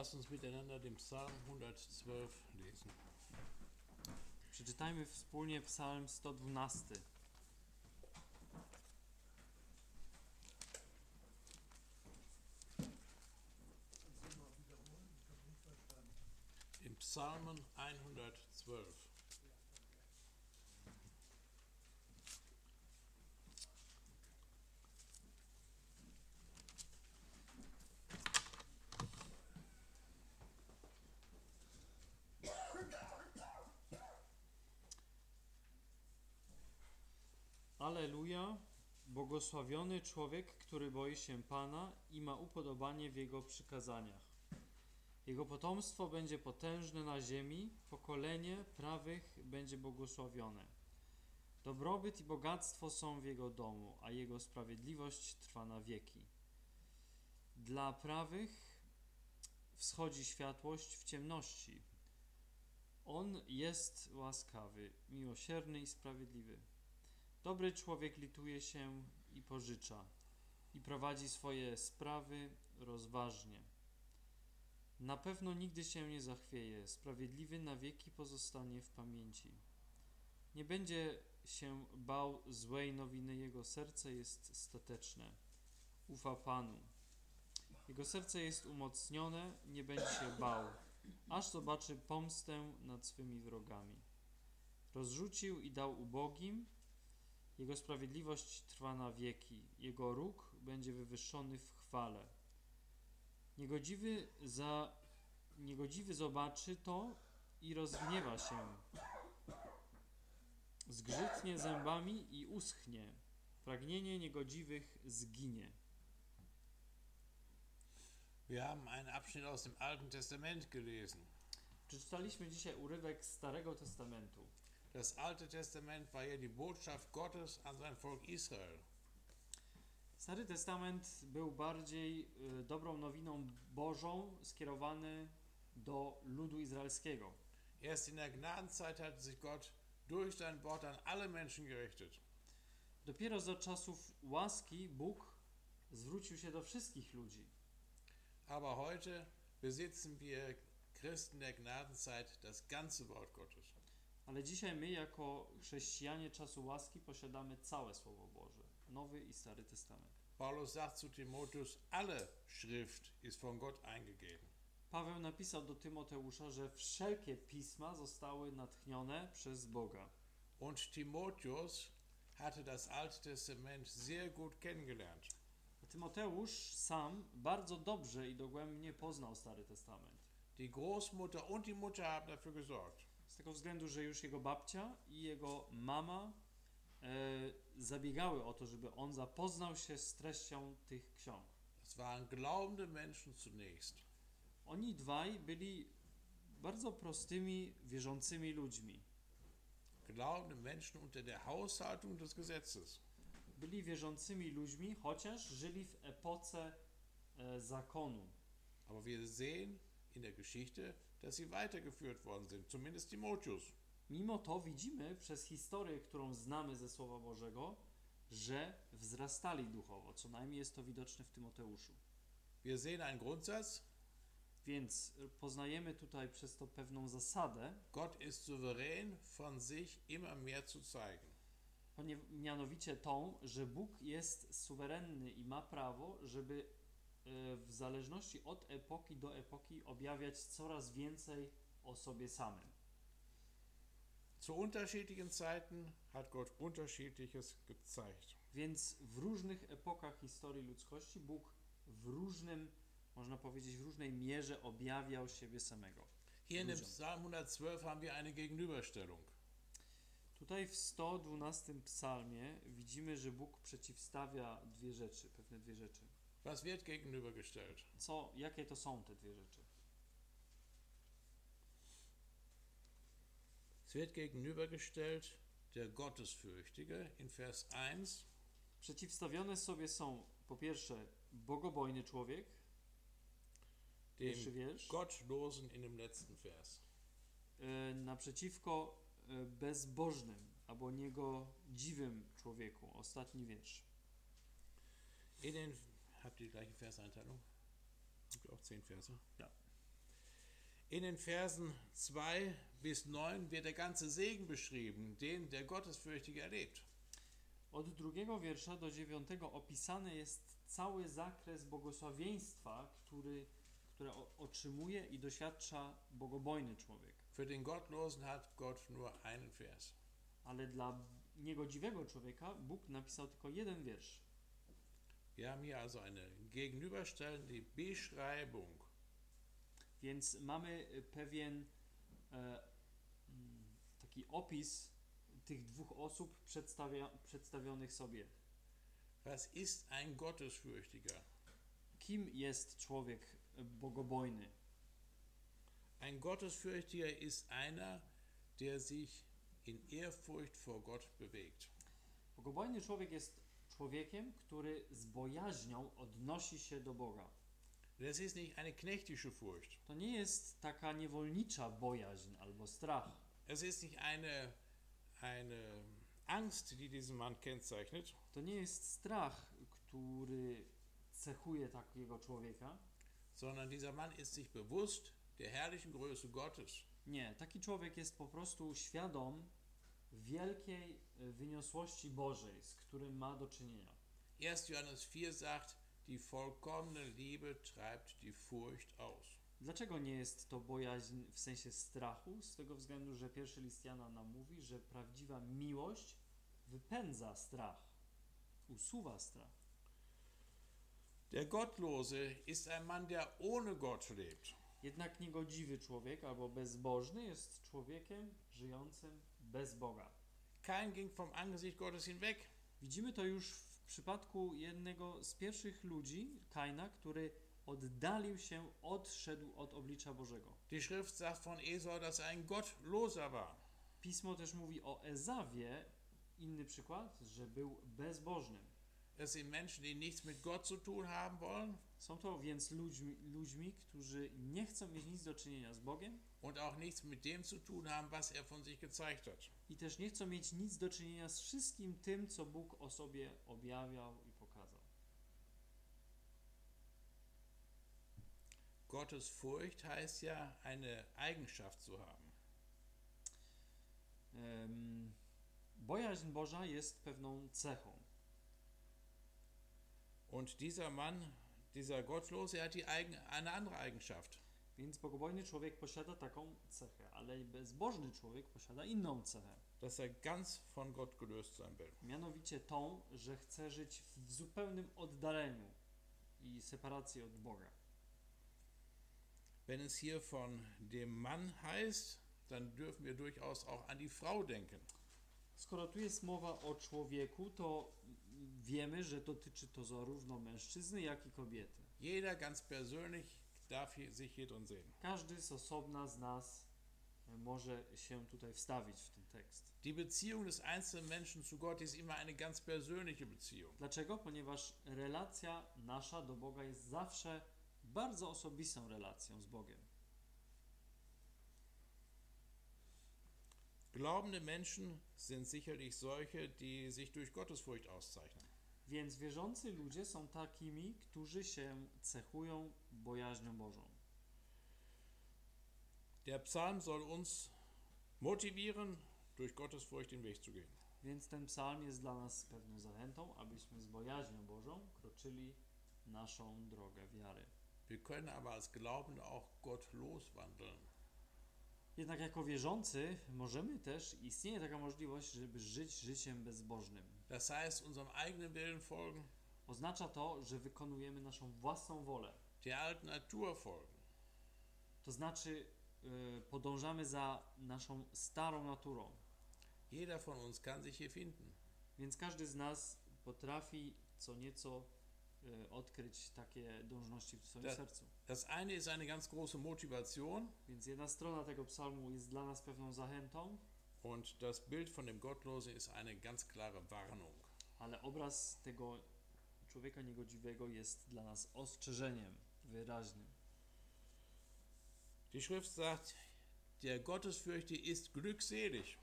Lasst uns miteinander den Psalm 112 lesen. Przeczytajmy wspólnie Psalm 112. Im Psalmen 112. Aleluja! Błogosławiony człowiek, który boi się Pana i ma upodobanie w Jego przykazaniach. Jego potomstwo będzie potężne na ziemi, pokolenie prawych będzie błogosławione. Dobrobyt i bogactwo są w Jego domu, a Jego sprawiedliwość trwa na wieki. Dla prawych wschodzi światłość w ciemności. On jest łaskawy, miłosierny i sprawiedliwy. Dobry człowiek lituje się i pożycza, i prowadzi swoje sprawy rozważnie. Na pewno nigdy się nie zachwieje, sprawiedliwy na wieki pozostanie w pamięci. Nie będzie się bał złej nowiny, jego serce jest stateczne. Ufa Panu. Jego serce jest umocnione, nie będzie się bał, aż zobaczy pomstę nad swymi wrogami. Rozrzucił i dał ubogim, jego sprawiedliwość trwa na wieki, Jego róg będzie wywyższony w chwale. Niegodziwy, za, niegodziwy zobaczy to i rozgniewa się. Zgrzytnie zębami i uschnie. Pragnienie niegodziwych zginie. Wir haben einen Abschnitt aus dem Alten Testament gelesen. Przeczytaliśmy dzisiaj urywek Starego Testamentu. Das Alte Testament war ja die Botschaft Gottes an sein Volk Israel. Stary Testament był bardziej y, dobrą nowiną Bożą skierowany do ludu izraelskiego. Erst in der Gnadenzeit hat sich Gott durch sein Wort an alle Menschen gerichtet. Dopiero za czasów łaski Bóg zwrócił się do wszystkich ludzi. Aber heute besitzen wir Christen der Gnadenzeit das ganze Wort Gottes. Ale dzisiaj my, jako chrześcijanie czasu łaski, posiadamy całe Słowo Boże, Nowy i Stary Testament. Paulus sagt zu Timotheus, alle Schrift ist von Gott eingegeben. Paweł napisał do Tymoteusza, że wszelkie pisma zostały natchnione przez Boga. Und Timotheus hatte das Alte Testament sehr gut kennengelernt. Tymoteusz sam bardzo dobrze i dogłębnie poznał Stary Testament. Die Großmutter und die Mutter haben dafür gesorgt. Z tego względu, że już jego babcia i jego mama e, zabiegały o to, żeby on zapoznał się z treścią tych ksiąg. Es waren glaubende Menschen zunächst. Oni dwaj byli bardzo prostymi, wierzącymi ludźmi. Glaubende Menschen unter der Haushaltung des Gesetzes. Byli wierzącymi ludźmi, chociaż żyli w epoce e, zakonu. Aber wir sehen in der Geschichte, dass sie weitergeführt worden sind, zumindest Timotheus. Mimo to widzimy przez historię, którą znamy ze Słowa Bożego, że wzrastali duchowo. Co najmniej jest to widoczne w Tymoteuszu. Wir sehen einen Grundsatz, Więc poznajemy tutaj przez to pewną zasadę, Gott ist souverän, von sich immer mehr zu zeigen. mianowicie tą, że Bóg jest suwerenny i ma prawo, żeby w zależności od epoki do epoki objawiać coraz więcej o sobie samym. Zu unterschiedlichen Zeiten hat Gott unterschiedliches gezeigt. Więc w różnych epokach historii ludzkości Bóg w różnym, można powiedzieć, w różnej mierze objawiał siebie samego. Hier in Ludziom. Psalm 112 haben wir eine Gegenüberstellung. Tutaj w 112 psalmie widzimy, że Bóg przeciwstawia dwie rzeczy, pewne dwie rzeczy. Was wird gegenübergestellt? Co, jakie to są te dwie rzeczy? Es wird gegenübergestellt der Gottesfürchtige in Vers 1 Przeciwstawione sobie są po pierwsze bogobojny człowiek, pierwszy wiersz, Gottlosen in dem letzten Vers. e, naprzeciwko e, bezbożnym albo niegodziwym człowieku, ostatni wiersz. In den, habt ihr die gleiche Verseinteilung? Habt ihr auch zehn Verse? Ja. In den Versen 2 bis 9 wird der ganze Segen beschrieben, den der Gottesfürchtige erlebt. Od drugiego wiersza do dziewiątego opisany jest cały zakres błogosławieństwa, który, które otrzymuje i doświadcza bogobojny człowiek. Für den Gottlosen hat Gott nur einen Vers. Ale dla niegodziwego człowieka Bóg napisał tylko jeden wiersz. Wir haben hier also eine gegenüberstellende Beschreibung Więc mamy y, pewien e, taki opis tych dwóch osób przedstawia, przedstawionych sobie. Was ist ein Gottesfürchtiger? Kim jest człowiek e, bogobojny? Ein Gottesfürchtiger ist einer, der sich in Ehrfurcht vor Gott bewegt. Bogobojny człowiek jest człowiekiem, który z bojaźnią odnosi się do Boga. Das ist nicht eine knechtische Furcht. To nie jest taka niewolnicza bojaźń albo strach. Es ist nicht eine, eine Angst, die diesen Mann kennzeichnet, To nie jest strach, który cechuje takiego człowieka. sondern dieser Mann ist sich bewusst der herrlichen Größe Gottes. Nie, taki człowiek jest po prostu świadom wielkiej wyniosłości Bożej, z którym ma do czynienia. 1. Johannes 4 sagt, die vollkommene Liebe treibt die Furcht aus. Dlaczego nie jest to bojaźń w sensie strachu? Z tego względu, że pierwszy list Jana nam mówi, że prawdziwa miłość wypędza strach, usuwa strach. Der Gottlose ist ein Mann, der ohne Gott lebt. Jednak niegodziwy człowiek albo bezbożny jest człowiekiem żyjącym bez Boga. Kein ging vom Angesicht Gottes hinweg. Widzimy to już w przypadku jednego z pierwszych ludzi, Kaina, który oddalił się, odszedł od oblicza Bożego. Die Schrift sagt von Esau, dass er ein Gottloser war. Pismo też mówi o Ezawie, inny przykład, że był bezbożnym. Es sind Menschen, die nichts mit Gott zu tun haben wollen Są to więc ludźmi, ludźmi, którzy nie chcą mieć nic do czynienia z Bogiem und auch nichts mit dem zu tun haben, was er von sich gezeigt hat. i też nie chcą mieć nic do czynienia z wszystkim tym, co Bóg o sobie objawiał i pokazał. Gottes Furcht heißt ja, eine Eigenschaft zu haben. Em, bojaźń Boża jest pewną cechą. Und dieser Mann, dieser Gottlose, er hat die eigen, eine andere Eigenschaft. Więc bogobojny człowiek posiada taką cechę, ale bezbożny człowiek posiada inną cechę. Dass er ganz von Gott gelöst sein will. Mianowicie tą, że chce żyć w zupełnym oddaleniu i separacji od Boga. Wenn es hier von dem Mann heißt, dann dürfen wir durchaus auch an die Frau denken. Skoro tu jest mowa o człowieku, to wiemy, że dotyczy to zarówno mężczyzny, jak i kobiety. Jeder ganz persönlich darf sich hier drin sehen. Każdy z osobna z nas e, może się tutaj wstawić w ten tekst. Die Beziehung des einzelnen Menschen zu Gott ist immer eine ganz persönliche Beziehung. Dlaczego? Ponieważ relacja nasza do Boga jest zawsze bardzo osobistą relacją z Bogiem. Glaubende Menschen sind sicherlich solche, die sich durch Gottesfurcht auszeichnen. Więc wierzący ludzie są takimi, którzy się cechują bojaźnią Bożą. Der Psalm soll uns motivieren, durch Gottesfurcht den Weg zu gehen. Więc ten psalm jest dla nas pewną zachętą, abyśmy z bojaźnią Bożą kroczyli naszą drogę wiary. Wir können aber als Glaubende auch gottlos wandeln. Jednak jako wierzący możemy też, istnieje taka możliwość, żeby żyć życiem bezbożnym. Das heißt, unserem eigenen Willen folgen, Oznacza to, że wykonujemy naszą własną wolę. der alten Natur folgen. To znaczy y, podążamy za naszą starą naturą. Jeder von uns kann sich hier finden. Więc każdy z nas potrafi co nieco odkryć takie dążności w swoim Tak. sercu. Das eine ist eine ganz große Motivation Więc jedna strona tego psalmu jest dla nas pewną zachętą, und das Bild von dem Gottlosen ist eine ganz klare Warnung. ale obraz tego człowieka niegodziwego jest dla nas ostrzeżeniem wyraźnym. Die Schrift sagt, der Gottesfürchte ist glückselig.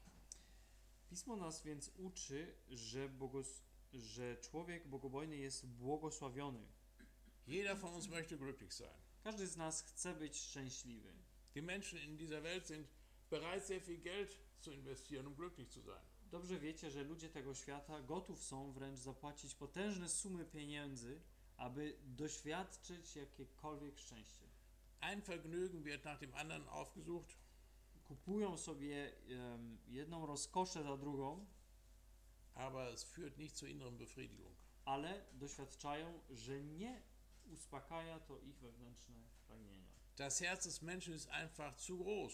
Pismo nas więc uczy, że, bogos, że człowiek bogobojny jest błogosławiony. Jeder von uns möchte glücklich sein. Każdy z nas chce być szczęśliwy. Die Menschen in dieser Welt sind bereit, sehr viel Geld zu investieren, um glücklich zu sein. Dobrze wiecie, że ludzie tego świata gotów są wręcz zapłacić potężne sumy pieniędzy, aby doświadczyć jakiekolwiek szczęście. Ein Vergnügen wird nach dem anderen aufgesucht, Kupują sobie em, jedną rozkoszę za drugą, aber es führt nicht zur inneren Befriedigung. ale doświadczają, że nie uspokaja to ich wewnętrzne pragnienia. Das Herz des Menschen ist einfach zu groß.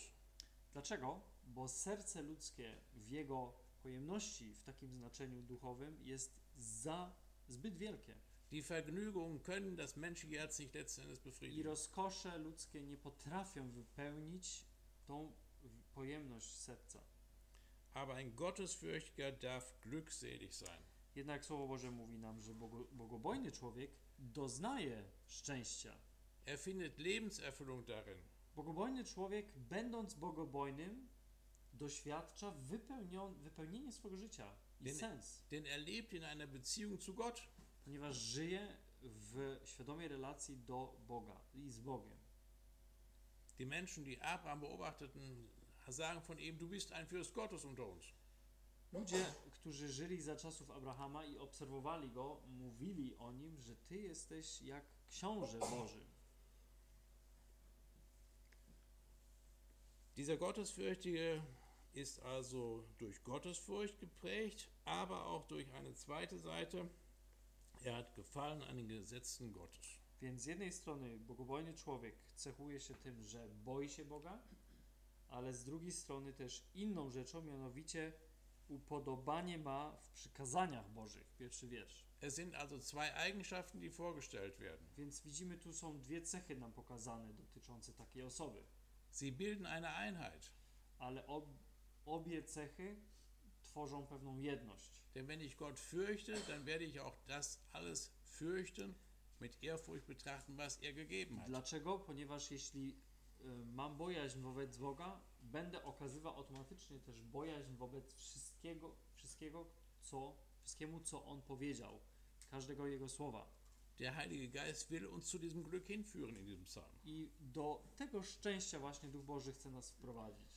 Dlaczego? Bo serce ludzkie w jego pojemności, w takim znaczeniu duchowym, jest za zbyt wielkie. Die Vergnügungen können das menschliche Herz nicht letzten Endes I befriedigen. rozkosze ludzkie nie potrafią wypełnić tą pojemność serca. Aber ein Gottesfürchtiger darf glückselig sein. Jednak Słowo Boże mówi nam, że bogo, bogobojny człowiek doznaje szczęścia. Er findet Lebenserfüllung darin. Bogobojny człowiek, będąc bogobojnym, doświadcza wypełnion, wypełnienie swojego życia i Denn- sens, Denn er lebt in einer Beziehung zu Gott. ponieważ żyje w świadomej relacji do Boga i z Bogiem. Die Menschen, die Abraham beobachteten, sagen von ihm, du bist ein Fürst Gottes unter uns. Ludzie, którzy żyli za czasów Abrahama i obserwowali go, mówili o nim, że ty jesteś jak książę Boży. Dieser Gottesfürchtige ist also durch Gottesfurcht geprägt, aber auch durch eine zweite Seite. Er hat Gefallen an den Gesetzen Gottes. Więc z jednej strony bogobojny człowiek cechuje się tym, że boi się Boga, ale z drugiej strony też inną rzeczą, mianowicie upodobanie ma w przykazaniach Bożych. Pierwszy wiersz. Es sind also zwei Eigenschaften, die vorgestellt werden. Więc widzimy, tu są dwie cechy nam pokazane dotyczące takiej osoby, Sie bilden eine Einheit. ale ob, obie cechy tworzą pewną jedność. Denn wenn ich Gott fürchte, dann werde ich auch das alles fürchten, mit Ehrfurcht betrachten, was er gegeben hat. Dlaczego? Ponieważ jeśli mam bojaźń wobec Boga, będę okazywał automatycznie też bojaźń wobec wszystkiego, wszystkiego co, wszystkiemu, co On powiedział, każdego Jego słowa. Der Heilige Geist will uns zu diesem Glück hinführen in diesem Psalm. I do tego szczęścia właśnie Duch Boży chce nas wprowadzić.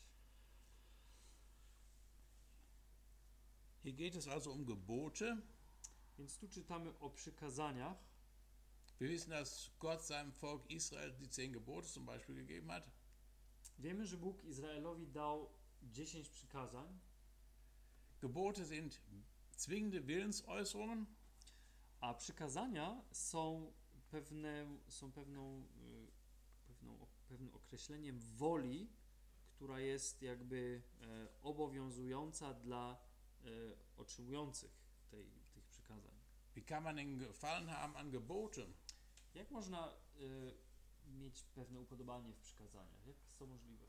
Hier geht es also um Gebote. Więc tu czytamy o przykazaniach. Wir wissen, dass Gott seinem Volk Israel die zehn Gebote zum Beispiel gegeben hat. Wiemy, że Bóg Izraelowi dał 10 przykazań, Gebote sind zwingende Willensäußerungen, a przykazania są, pewne, są pewną, y, pewną, pewnym określeniem woli, która jest jakby e, obowiązująca dla e, otrzymujących tej, tych przykazań. Wie kann man denn Gefallen haben an Geboten? Jak można y, mieć pewne upodobanie w przykazaniach? Jak jest to możliwe?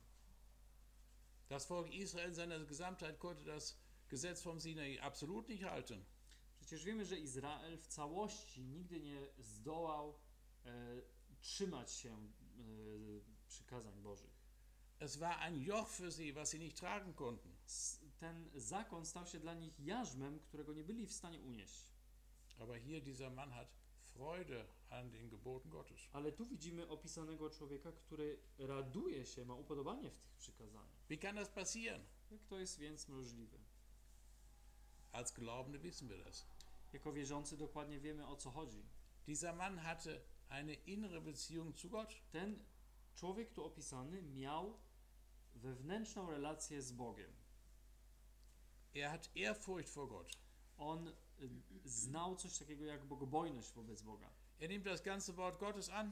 Das Volk Israel in seiner Gesamtheit konnte das Gesetz vom Sinai absolut nicht halten. Przecież wiemy, że Izrael w całości nigdy nie zdołał e, trzymać się e, przykazań Bożych. Es war ein Joch für sie, was sie nicht tragen konnten. Ten zakon stał się dla nich jarzmem, którego nie byli w stanie unieść. Aber hier dieser Mann hat Freude an den Geboten Gottes. Ale tu widzimy opisanego człowieka, który raduje się, ma upodobanie w tych przykazaniach. Wie kann das passieren? Jak to jest więc możliwe? Als Glaubende wissen wir das. Jako wierzący dokładnie wiemy o co chodzi. Dieser Mann hatte eine innere Beziehung zu Gott. Ten człowiek tu opisany miał wewnętrzną relację z Bogiem. Er hat Ehrfurcht vor Gott. On znał coś takiego jak bogobojność wobec Boga. Er nimmt das ganze Wort Gottes an.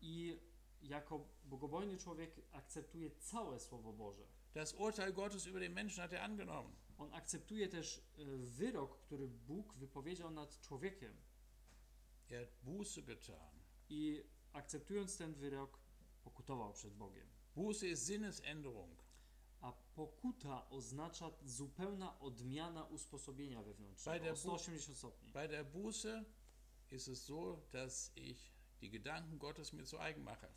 I jako bogobojny człowiek akceptuje całe Słowo Boże. Das Urteil Gottes über den Menschen hat er angenommen. On akceptuje też y, wyrok, który Bóg wypowiedział nad człowiekiem. Er hat Buße getan. I akceptując ten wyrok, pokutował przed Bogiem. Buße ist Sinnesänderung. A pokuta oznacza zupełna odmiana usposobienia wewnętrznego o 180 stopni. Bei der Buße ist es so, dass ich die Gedanken Gottes mir zu eigen mache.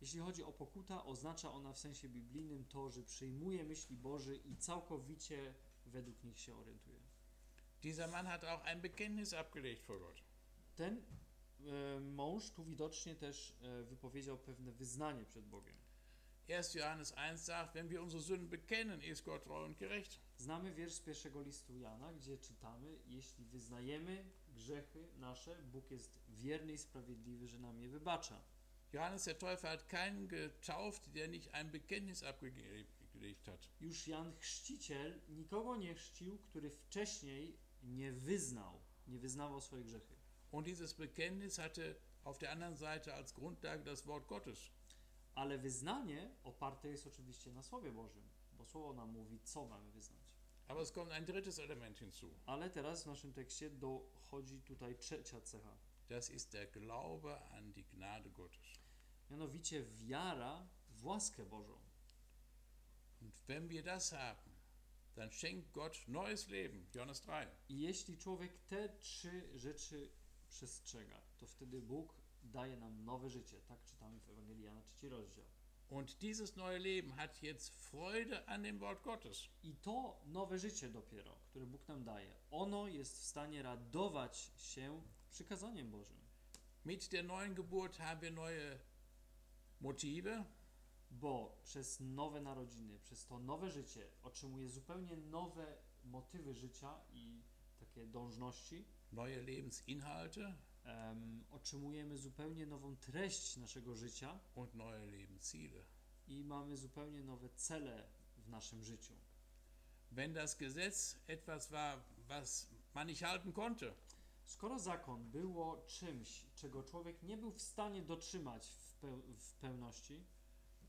Jeśli chodzi o pokuta, oznacza ona w sensie biblijnym to, że przyjmuje myśli Boże i całkowicie według nich się orientuje. Dieser Mann hat auch ein Bekenntnis abgelegt vor Gott. Ten e, mąż tu widocznie też e, wypowiedział pewne wyznanie przed Bogiem. 1. Johannes 1 sagt, wenn wir unsere Sünden bekennen, ist Gott treu und gerecht. Znamy wiersz pierwszego listu Jana, gdzie czytamy: Jeśli wyznajemy grzechy nasze, Bóg jest wierny i sprawiedliwy, że nam je wybacza. Johannes der Täufer hat keinen getauft, der nicht ein Bekenntnis abgelegt hat. Już Jan Chrzciciel nikogo nie chrzcił, który wcześniej nie wyznał, nie wyznawał swoje grzechy. Und dieses Bekenntnis hatte auf der anderen Seite als Grundlage das Wort Gottes. Ale wyznanie oparte jest oczywiście na Słowie Bożym, bo Słowo nam mówi, co mamy wyznać. Aber es kommt ein drittes Element hinzu. Ale teraz w naszym tekście dochodzi tutaj trzecia cecha. Das ist der Glaube an die Gnade Gottes. Mianowicie wiara w łaskę Bożą. Und wenn wir das haben, dann schenkt Gott neues Leben. Johannes 3. I jeśli człowiek te trzy rzeczy przestrzega, to wtedy Bóg daje nam nowe życie. Tak czytamy w Ewangelii Jana, trzeci rozdział. Und dieses neue Leben hat jetzt Freude an dem Wort Gottes. I to nowe życie dopiero, które Bóg nam daje, ono jest w stanie radować się przykazaniem Bożym. Mit der neuen Geburt haben wir neue Motive, Bo przez nowe narodziny, przez to nowe życie otrzymuje zupełnie nowe motywy życia i takie dążności. neue Lebensinhalte Em, otrzymujemy zupełnie nową treść naszego życia und neue Lebensziele. i mamy zupełnie nowe cele w naszym życiu. Wenn das Gesetz etwas war, was man nicht halten konnte, Skoro zakon było czymś, czego człowiek nie był w stanie dotrzymać w, peł w pełności,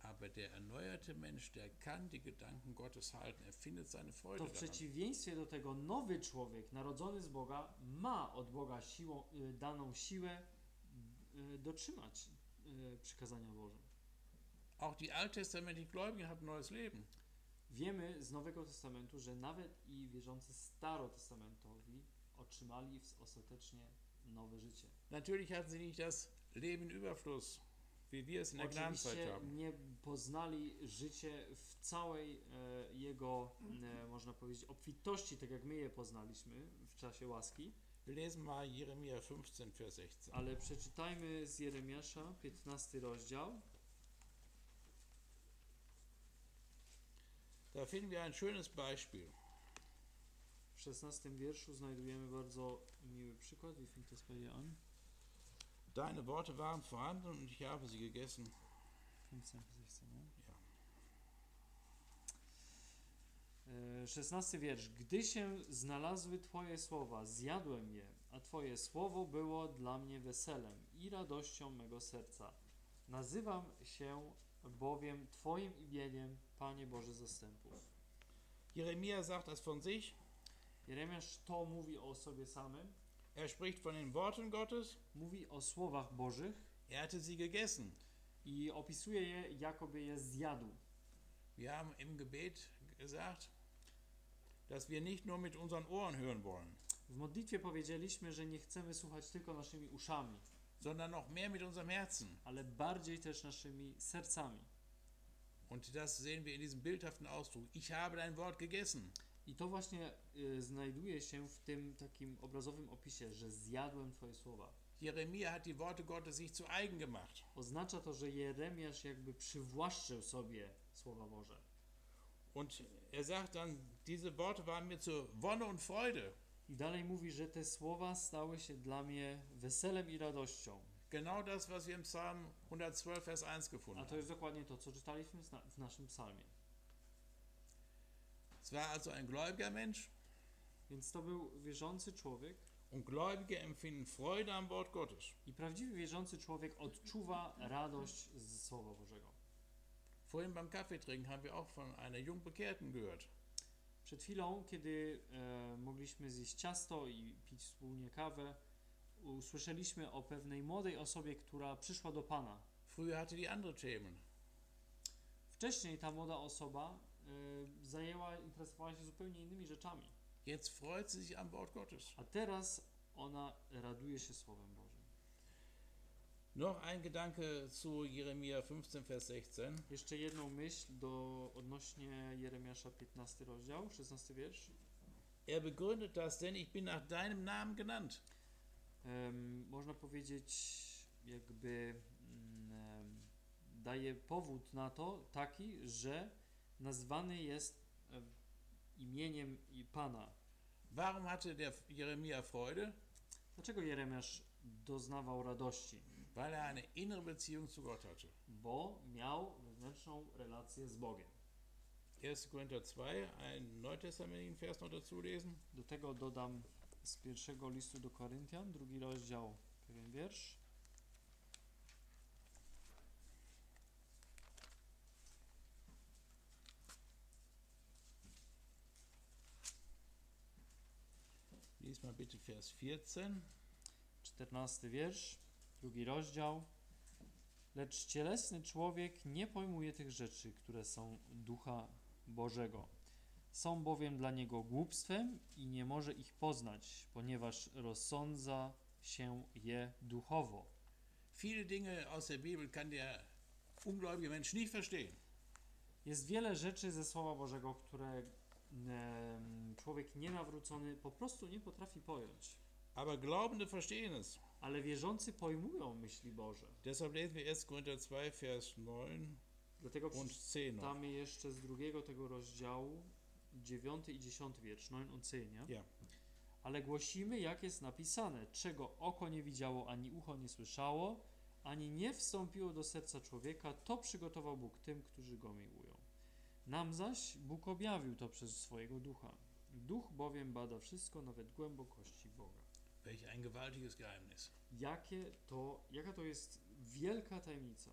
aber der erneuerte Mensch, der kann die Gedanken Gottes halten, er findet seine Freude to w przeciwieństwie do tego nowy człowiek, narodzony z Boga, ma od Boga siłą, y, daną siłę y, dotrzymać y, przykazania Boże. Auch die alttestamentlichen Gläubigen haben neues Leben. Wiemy z Nowego Testamentu, że nawet i wierzący starotestamentowi otrzymali ostatecznie nowe życie. Natürlich hatten sie nicht das Leben Überfluss, Oczywiście nie poznali życie w całej e, jego, e, można powiedzieć, obfitości, tak jak my je poznaliśmy w czasie łaski, Wir lesen mal Jeremia 15, Vers 16. ale przeczytajmy z Jeremiasza 15 rozdział. Da finden wir ein schönes Beispiel. W 16 wierszu znajdujemy bardzo miły przykład. Wie fängt das bei dir an? Deine Worte waren vorhanden und ich habe sie gegessen. 15 16, nie? Ja. E, 16 wiersz. Gdy się znalazły Twoje słowa, zjadłem je, a Twoje słowo było dla mnie weselem i radością mego serca. Nazywam się bowiem Twoim imieniem, Panie Boże zastępów. Jeremia sagt das von sich. Jeremiasz to mówi o sobie samym, Er spricht von den Worten Gottes. mówi o słowach Bożych Er hatte sie gegessen. i opisuje je, jakoby je zjadł. Wir haben im Gebet gesagt, dass wir nicht nur mit unseren Ohren hören wollen, W modlitwie powiedzieliśmy, że nie chcemy słuchać tylko naszymi uszami, sondern noch mehr mit unserem Herzen. ale bardziej też naszymi sercami. Und das sehen wir in diesem bildhaften Ausdruck. Ich habe dein Wort gegessen. I to właśnie y, znajduje się w tym takim obrazowym opisie, że zjadłem Twoje słowa. Jeremia hat die Worte Gottes sich zu eigen gemacht. Oznacza to, że Jeremiasz jakby przywłaszczył sobie słowa Boże. Und er sagt dann, diese Worte waren mir zur Wonne und Freude. I dalej mówi, że te słowa stały się dla mnie weselem i radością. Genau das, was wir im Psalm 112, Vers 1 gefunden A to haben. jest dokładnie to, co czytaliśmy w naszym psalmie. Es war also ein gläubiger Mensch Więc to był wierzący człowiek und Gläubige empfinden Freude am Wort Gottes. i prawdziwy wierzący człowiek odczuwa radość z Słowa Bożego. Vorhin beim Kaffeetrinken haben wir auch von einer Jungbekehrten gehört. Przed chwilą, kiedy e, mogliśmy zjeść ciasto i pić wspólnie kawę, usłyszeliśmy o pewnej młodej osobie, która przyszła do Pana. Früher hatte die andere Themen. Wcześniej ta młoda osoba zajęła, interesowała się zupełnie innymi rzeczami, Jetzt freut sie sich Wort Gottes. a teraz ona raduje się Słowem Bożym. Noch ein Gedanke zu Jeremia 15, Vers 16. Jeszcze jedną myśl do odnośnie Jeremiasza 15 rozdział, 16 wiersz. Er begründet das, denn ich bin nach deinem Namen genannt. Em, można powiedzieć, jakby em, daje powód na to taki, że nazwany jest e, imieniem Pana. Warum hatte der Jeremia Freude? Dlaczego Jeremiasz doznawał radości? Weil er eine innere Beziehung zu Gott hatte. Bo miał wewnętrzną relację z Bogiem. 1. Korinther 2, einen neutestamentlichen Vers noch dazu lesen. Do tego dodam z pierwszego listu do Koryntian, drugi rozdział, pewien wiersz. Lies mal bitte Vers 14. 14 wiersz, drugi rozdział. Lecz cielesny człowiek nie pojmuje tych rzeczy, które są ducha Bożego. Są bowiem dla niego głupstwem i nie może ich poznać, ponieważ rozsądza się je duchowo. Viele Dinge aus der Bibel kann der ungläubige Mensch nicht verstehen. Jest wiele rzeczy ze Słowa Bożego, które człowiek nienawrócony po prostu nie potrafi pojąć. Aber Glaubende verstehen es. Ale wierzący pojmują myśli Boże. Deshalb lesen wir 1. Korinther 2, Vers 9 Dlatego und 10 noch. przeczytamy jeszcze z drugiego tego rozdziału, 9 i 10 wiersz, 9 und 10, nie? Ja. Ale głosimy, jak jest napisane, czego oko nie widziało, ani ucho nie słyszało, ani nie wstąpiło do serca człowieka, to przygotował Bóg tym, którzy go miłują. Nam zaś Bóg objawił to przez swojego ducha. Duch bowiem bada wszystko, nawet głębokości Boga. Welch ein gewaltiges Geheimnis. Jakie to, jaka to jest wielka tajemnica.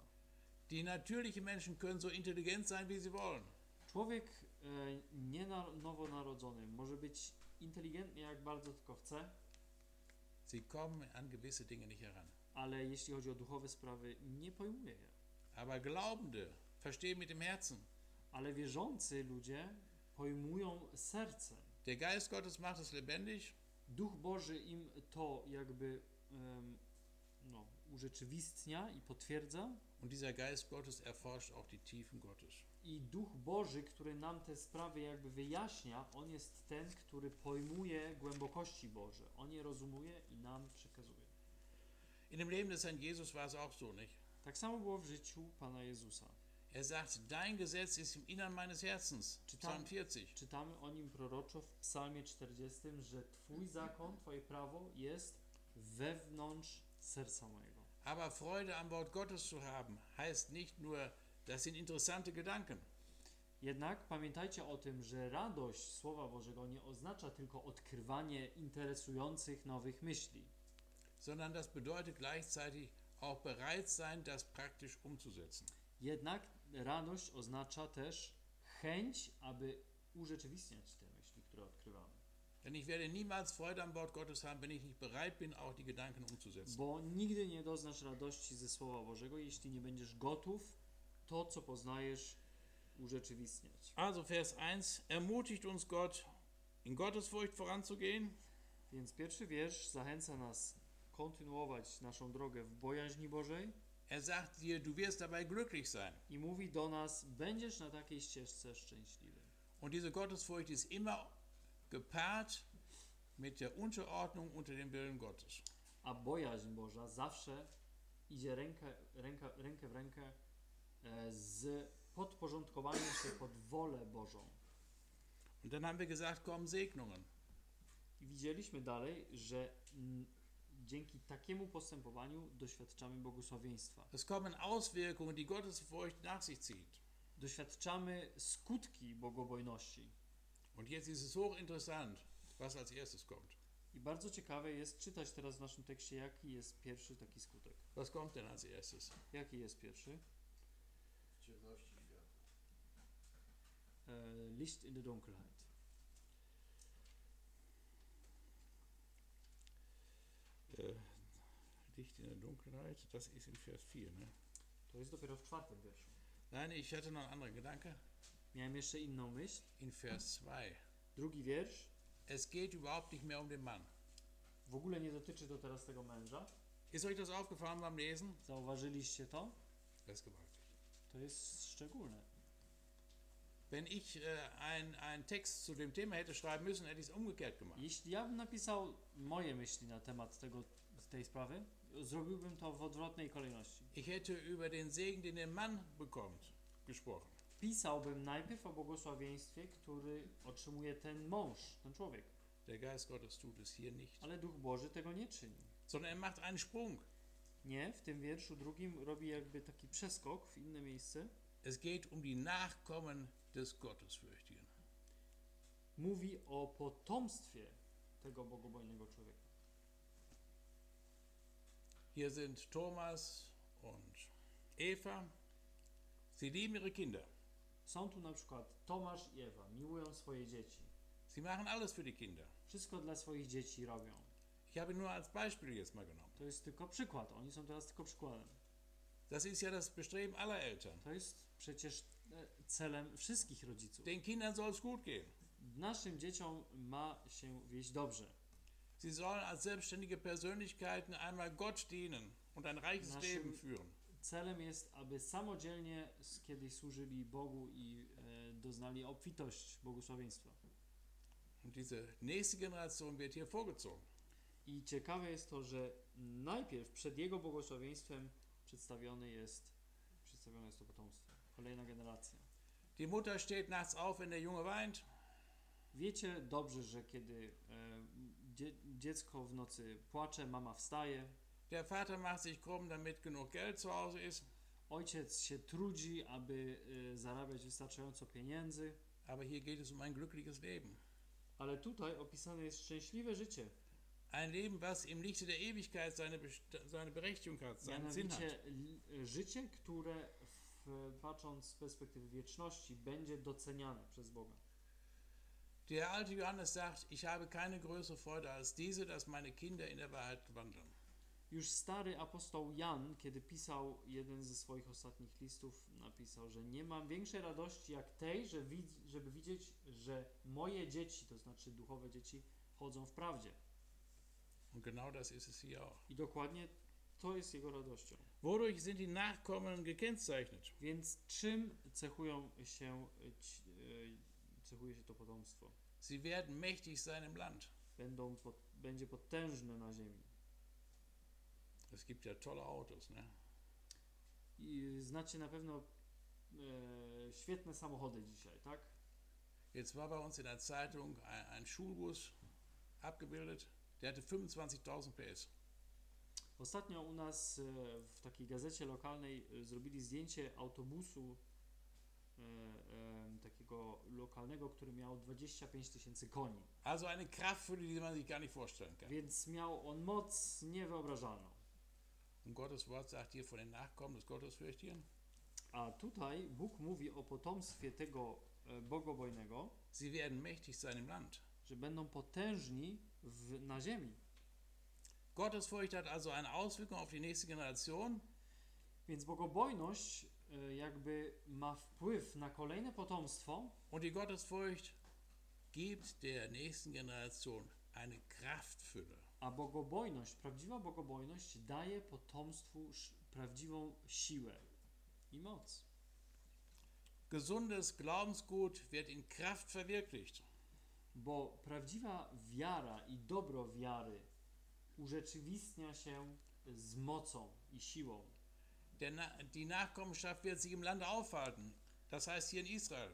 Die natürlichen Menschen können so intelligent sein, wie sie wollen. Człowiek e, nie na, nowonarodzony może być inteligentny jak bardzo tylko chce, Sie kommen an gewisse Dinge nicht heran. ale jeśli chodzi o duchowe sprawy, nie pojmuje je. Aber Glaubende verstehen mit dem Herzen. Ale wierzący ludzie pojmują sercem. Der Geist Gottes macht es lebendig Duch Boży im to jakby em, no, urzeczywistnia i potwierdza. und dieser Geist Gottes erforscht auch die Tiefen Gottes. I Duch Boży, który nam te sprawy jakby wyjaśnia, on jest ten, który pojmuje głębokości Boże. On je rozumuje i nam przekazuje. In dem Leben des Herrn Jesus war es auch so, nicht? Tak samo było w życiu Pana Jezusa. Er sagt, dein Gesetz ist im Innern meines Herzens. Psalm 40. Czytamy o nim proroczo w Psalmie 40, że Twój zakon, Twoje prawo jest wewnątrz serca mojego. Aber Freude am Wort Gottes zu haben, heißt nicht nur, das sind interessante Gedanken. Jednak pamiętajcie o tym, że radość Słowa Bożego nie oznacza tylko odkrywanie interesujących nowych myśli, sondern das bedeutet gleichzeitig auch bereit sein, das praktisch umzusetzen. jednak radość oznacza też chęć, aby urzeczywistniać te myśli, które odkrywamy. Denn ich werde niemals Freude am Wort Gottes haben, wenn ich nicht bereit bin, auch die Gedanken umzusetzen. Bo nigdy nie doznasz radości ze Słowa Bożego, jeśli nie będziesz gotów to, co poznajesz, urzeczywistniać. Also Vers 1 ermutigt uns Gott, in Gottesfurcht voranzugehen. Więc pierwszy wiersz zachęca nas kontynuować naszą drogę w bojaźni Bożej Er sagt dir, du wirst dabei glücklich sein. i mówi do nas, będziesz na takiej ścieżce szczęśliwy. Und diese Gottesfurcht ist immer gepaart mit der Unterordnung unter dem Willen Gottes. A bojaźń Boża zawsze idzie rękę, ręka, rękę w rękę e, z podporządkowaniem się pod wolę Bożą. Und dann haben wir gesagt, kommen Segnungen. I widzieliśmy dalej, że dzięki takiemu postępowaniu doświadczamy błogosławieństwa. Es kommen Auswirkungen, die Gottesfurcht nach sich zieht. Doświadczamy skutki bogobojności. Und jetzt ist es hochinteressant, was als erstes kommt. I bardzo ciekawe jest czytać teraz w naszym tekście, jaki jest pierwszy taki skutek. Was kommt denn als erstes? Jaki jest pierwszy? Ciemności światła. E, Licht in der Dunkelheit. Äh, Licht in der Dunkelheit, das ist in Vers 4. Ne? To jest dopiero w czwartym wierszu. Nein, ich hatte noch einen anderen Gedanke. Miałem jeszcze inną myśl. In Vers 2. Drugi wiersz. Es geht überhaupt nicht mehr um den Mann. W ogóle nie dotyczy to teraz tego męża. Ist euch das aufgefallen beim Lesen? Zauważyliście to? Das ist gewaltig. To jest szczególne. Wenn ich äh, einen, einen Text zu dem Thema hätte schreiben müssen, hätte ich es umgekehrt gemacht. Jeśli ja bym napisał moje myśli na temat tego, tej sprawy, zrobiłbym to w odwrotnej kolejności. Ich hätte über den Segen, den der Mann bekommt, gesprochen. Pisałbym najpierw o błogosławieństwie, który otrzymuje ten mąż, ten człowiek. Der Geist Gottes tut es hier nicht, Ale Duch Boży tego nie czyni. sondern er macht einen Sprung. Nie, w tym wierszu drugim robi jakby taki przeskok w inne miejsce. Es geht um die Nachkommen des Gottesfürchtigen. Mówi o potomstwie tego bogobojnego człowieka. Hier sind Thomas und Eva. Sie lieben ihre Kinder. Są tu na przykład Tomasz i Ewa, miłują swoje dzieci. Sie machen alles für die Kinder. Wszystko dla swoich dzieci robią. Ich habe nur als Beispiel jetzt mal genommen. To jest tylko przykład. Oni są teraz tylko przykładem. Das ist ja das Bestreben aller Eltern. To jest przecież celem wszystkich rodziców. Den Kindern soll es gut gehen. Naszym dzieciom ma się wieść dobrze. Sie sollen als selbstständige Persönlichkeiten einmal Gott dienen und ein reiches Naszym- Leben führen. Celem jest, aby samodzielnie kiedyś służyli Bogu i e, doznali obfitość błogosławieństwa. Und diese nächste Generation wird hier vorgezogen. I ciekawe jest to, że najpierw przed jego błogosławieństwem przedstawiony jest, przedstawione jest to potomstwo. Kolejna generacja. Die Mutter steht nachts auf, wenn der Junge weint. Wiecie dobrze, że kiedy e, dzie, dziecko w nocy płacze, mama wstaje, Der Vater macht sich krumm, damit genug Geld zu Hause ist. ojciec się trudzi, aby e, zarabiać wystarczająco pieniędzy, Aber hier geht es um ein glückliches Leben. ale tutaj opisane jest szczęśliwe życie. Ein Leben, was im Lichte der Ewigkeit seine, seine Berechtigung hat, seinen Sinn hat. Mianowicie życie, które patrząc z perspektywy wieczności będzie doceniane przez Boga. Der alte Johannes sagt, ich habe keine größere Freude als diese, dass meine Kinder in der Wahrheit wandeln. Już stary apostoł Jan, kiedy pisał jeden ze swoich ostatnich listów, napisał, że nie mam większej radości jak tej, że widz, żeby widzieć, że moje dzieci, to znaczy duchowe dzieci, chodzą w prawdzie. Genau das ist es hier auch. I dokładnie to jest jego radością. Wodurch sind die Nachkommen gekennzeichnet? Więc czym cechują się, e, cechuje się to potomstwo? Sie werden mächtig sein im Land. Będą, pot, będzie potężne na ziemi. Es gibt ja tolle Autos, ne? I znacie na pewno e, świetne samochody dzisiaj, tak? Jetzt war bei uns in der Zeitung ein, ein Schulbus abgebildet, der hatte 25.000 PS. Ostatnio u nas e, w takiej gazecie lokalnej e, zrobili zdjęcie autobusu e, takiego lokalnego, który miał 25 tysięcy koni. Also eine Kraftfülle, die man sich gar nicht vorstellen kann. Więc miał on moc niewyobrażalną. Und Gottes Wort sagt hier von den Nachkommen des Gottesfürchtigen, A tutaj Bóg mówi o potomstwie tego bogobojnego, sie werden mächtig sein im Land. że będą potężni w, na ziemi. Gottesfurcht hat also eine Auswirkung auf die nächste Generation Więc bogobojność e, jakby ma wpływ na kolejne potomstwo, und die Gottesfurcht gibt der nächsten Generation eine Kraftfülle. a bogobojność, prawdziwa bogobojność daje potomstwu prawdziwą siłę i moc. Gesundes Glaubensgut wird in Kraft verwirklicht. Bo prawdziwa wiara i dobro wiary urzeczywistnia się z mocą i siłą. Der Na die Nachkommenschaft wird sich im Lande aufhalten. Das heißt hier in Israel.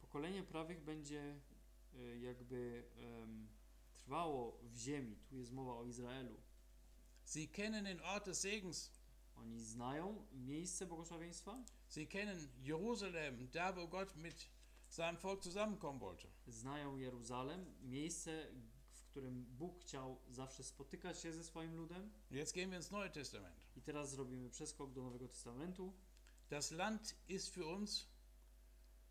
Pokolenie prawych będzie e, jakby em, trwało w ziemi. Tu jest mowa o Izraelu. Sie kennen den Ort des Segens. Oni znają miejsce błogosławieństwa, Sie kennen Jerusalem, da wo Gott mit seinem Volk zusammenkommen wollte. znają Jeruzalem, miejsce, którym Bóg chciał zawsze spotykać się ze swoim ludem. Jetzt gehen wir ins Neue Testament. I teraz zrobimy przeskok do Nowego Testamentu. Das Land ist für uns,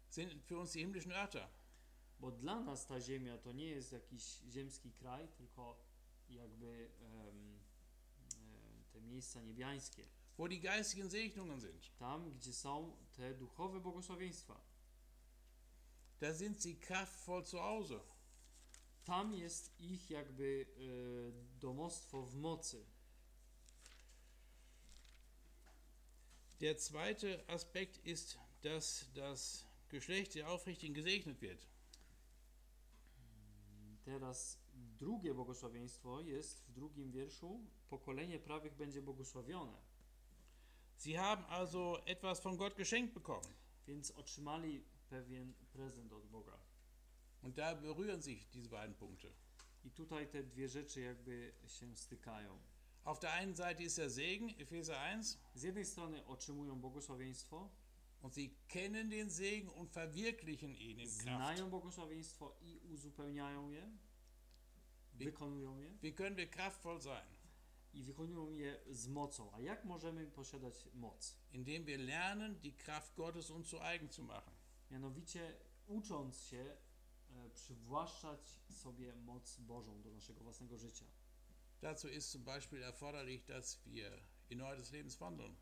sind für uns die himmlischen Örter. Bo dla nas ta ziemia to nie jest jakiś ziemski kraj, tylko jakby e, te miejsca niebiańskie. wo die geistigen Segnungen sind. Tam, gdzie są te duchowe błogosławieństwa. Da sind sie kraftvoll zu Hause. Tam jest ich jakby e, domostwo w mocy. Der zweite Aspekt ist, dass das Geschlecht der Aufrichtigen gesegnet wird. Teraz Drugie błogosławieństwo jest w drugim wierszu. Pokolenie prawych będzie błogosławione. Sie haben also etwas von Gott geschenkt bekommen. Więc otrzymali pewien prezent od Boga. Und da berühren sich diese beiden Punkte. I tutaj te dwie rzeczy jakby się stykają. Auf der einen Seite ist der Segen, Epheser 1, Z jednej strony otrzymują błogosławieństwo, und sie kennen den Segen und verwirklichen ihn in Kraft. znają błogosławieństwo i uzupełniają je, Wie- wykonują je Wie können wir kraftvoll sein? i wykonują je z mocą. A jak możemy posiadać moc? Indem wir lernen, die Kraft Gottes uns zu eigen zu machen. Mianowicie ucząc się przywłaszczać sobie moc Bożą do naszego własnego życia. Dazu ist zum Beispiel erforderlich, dass wir in Neue des Lebens wandeln.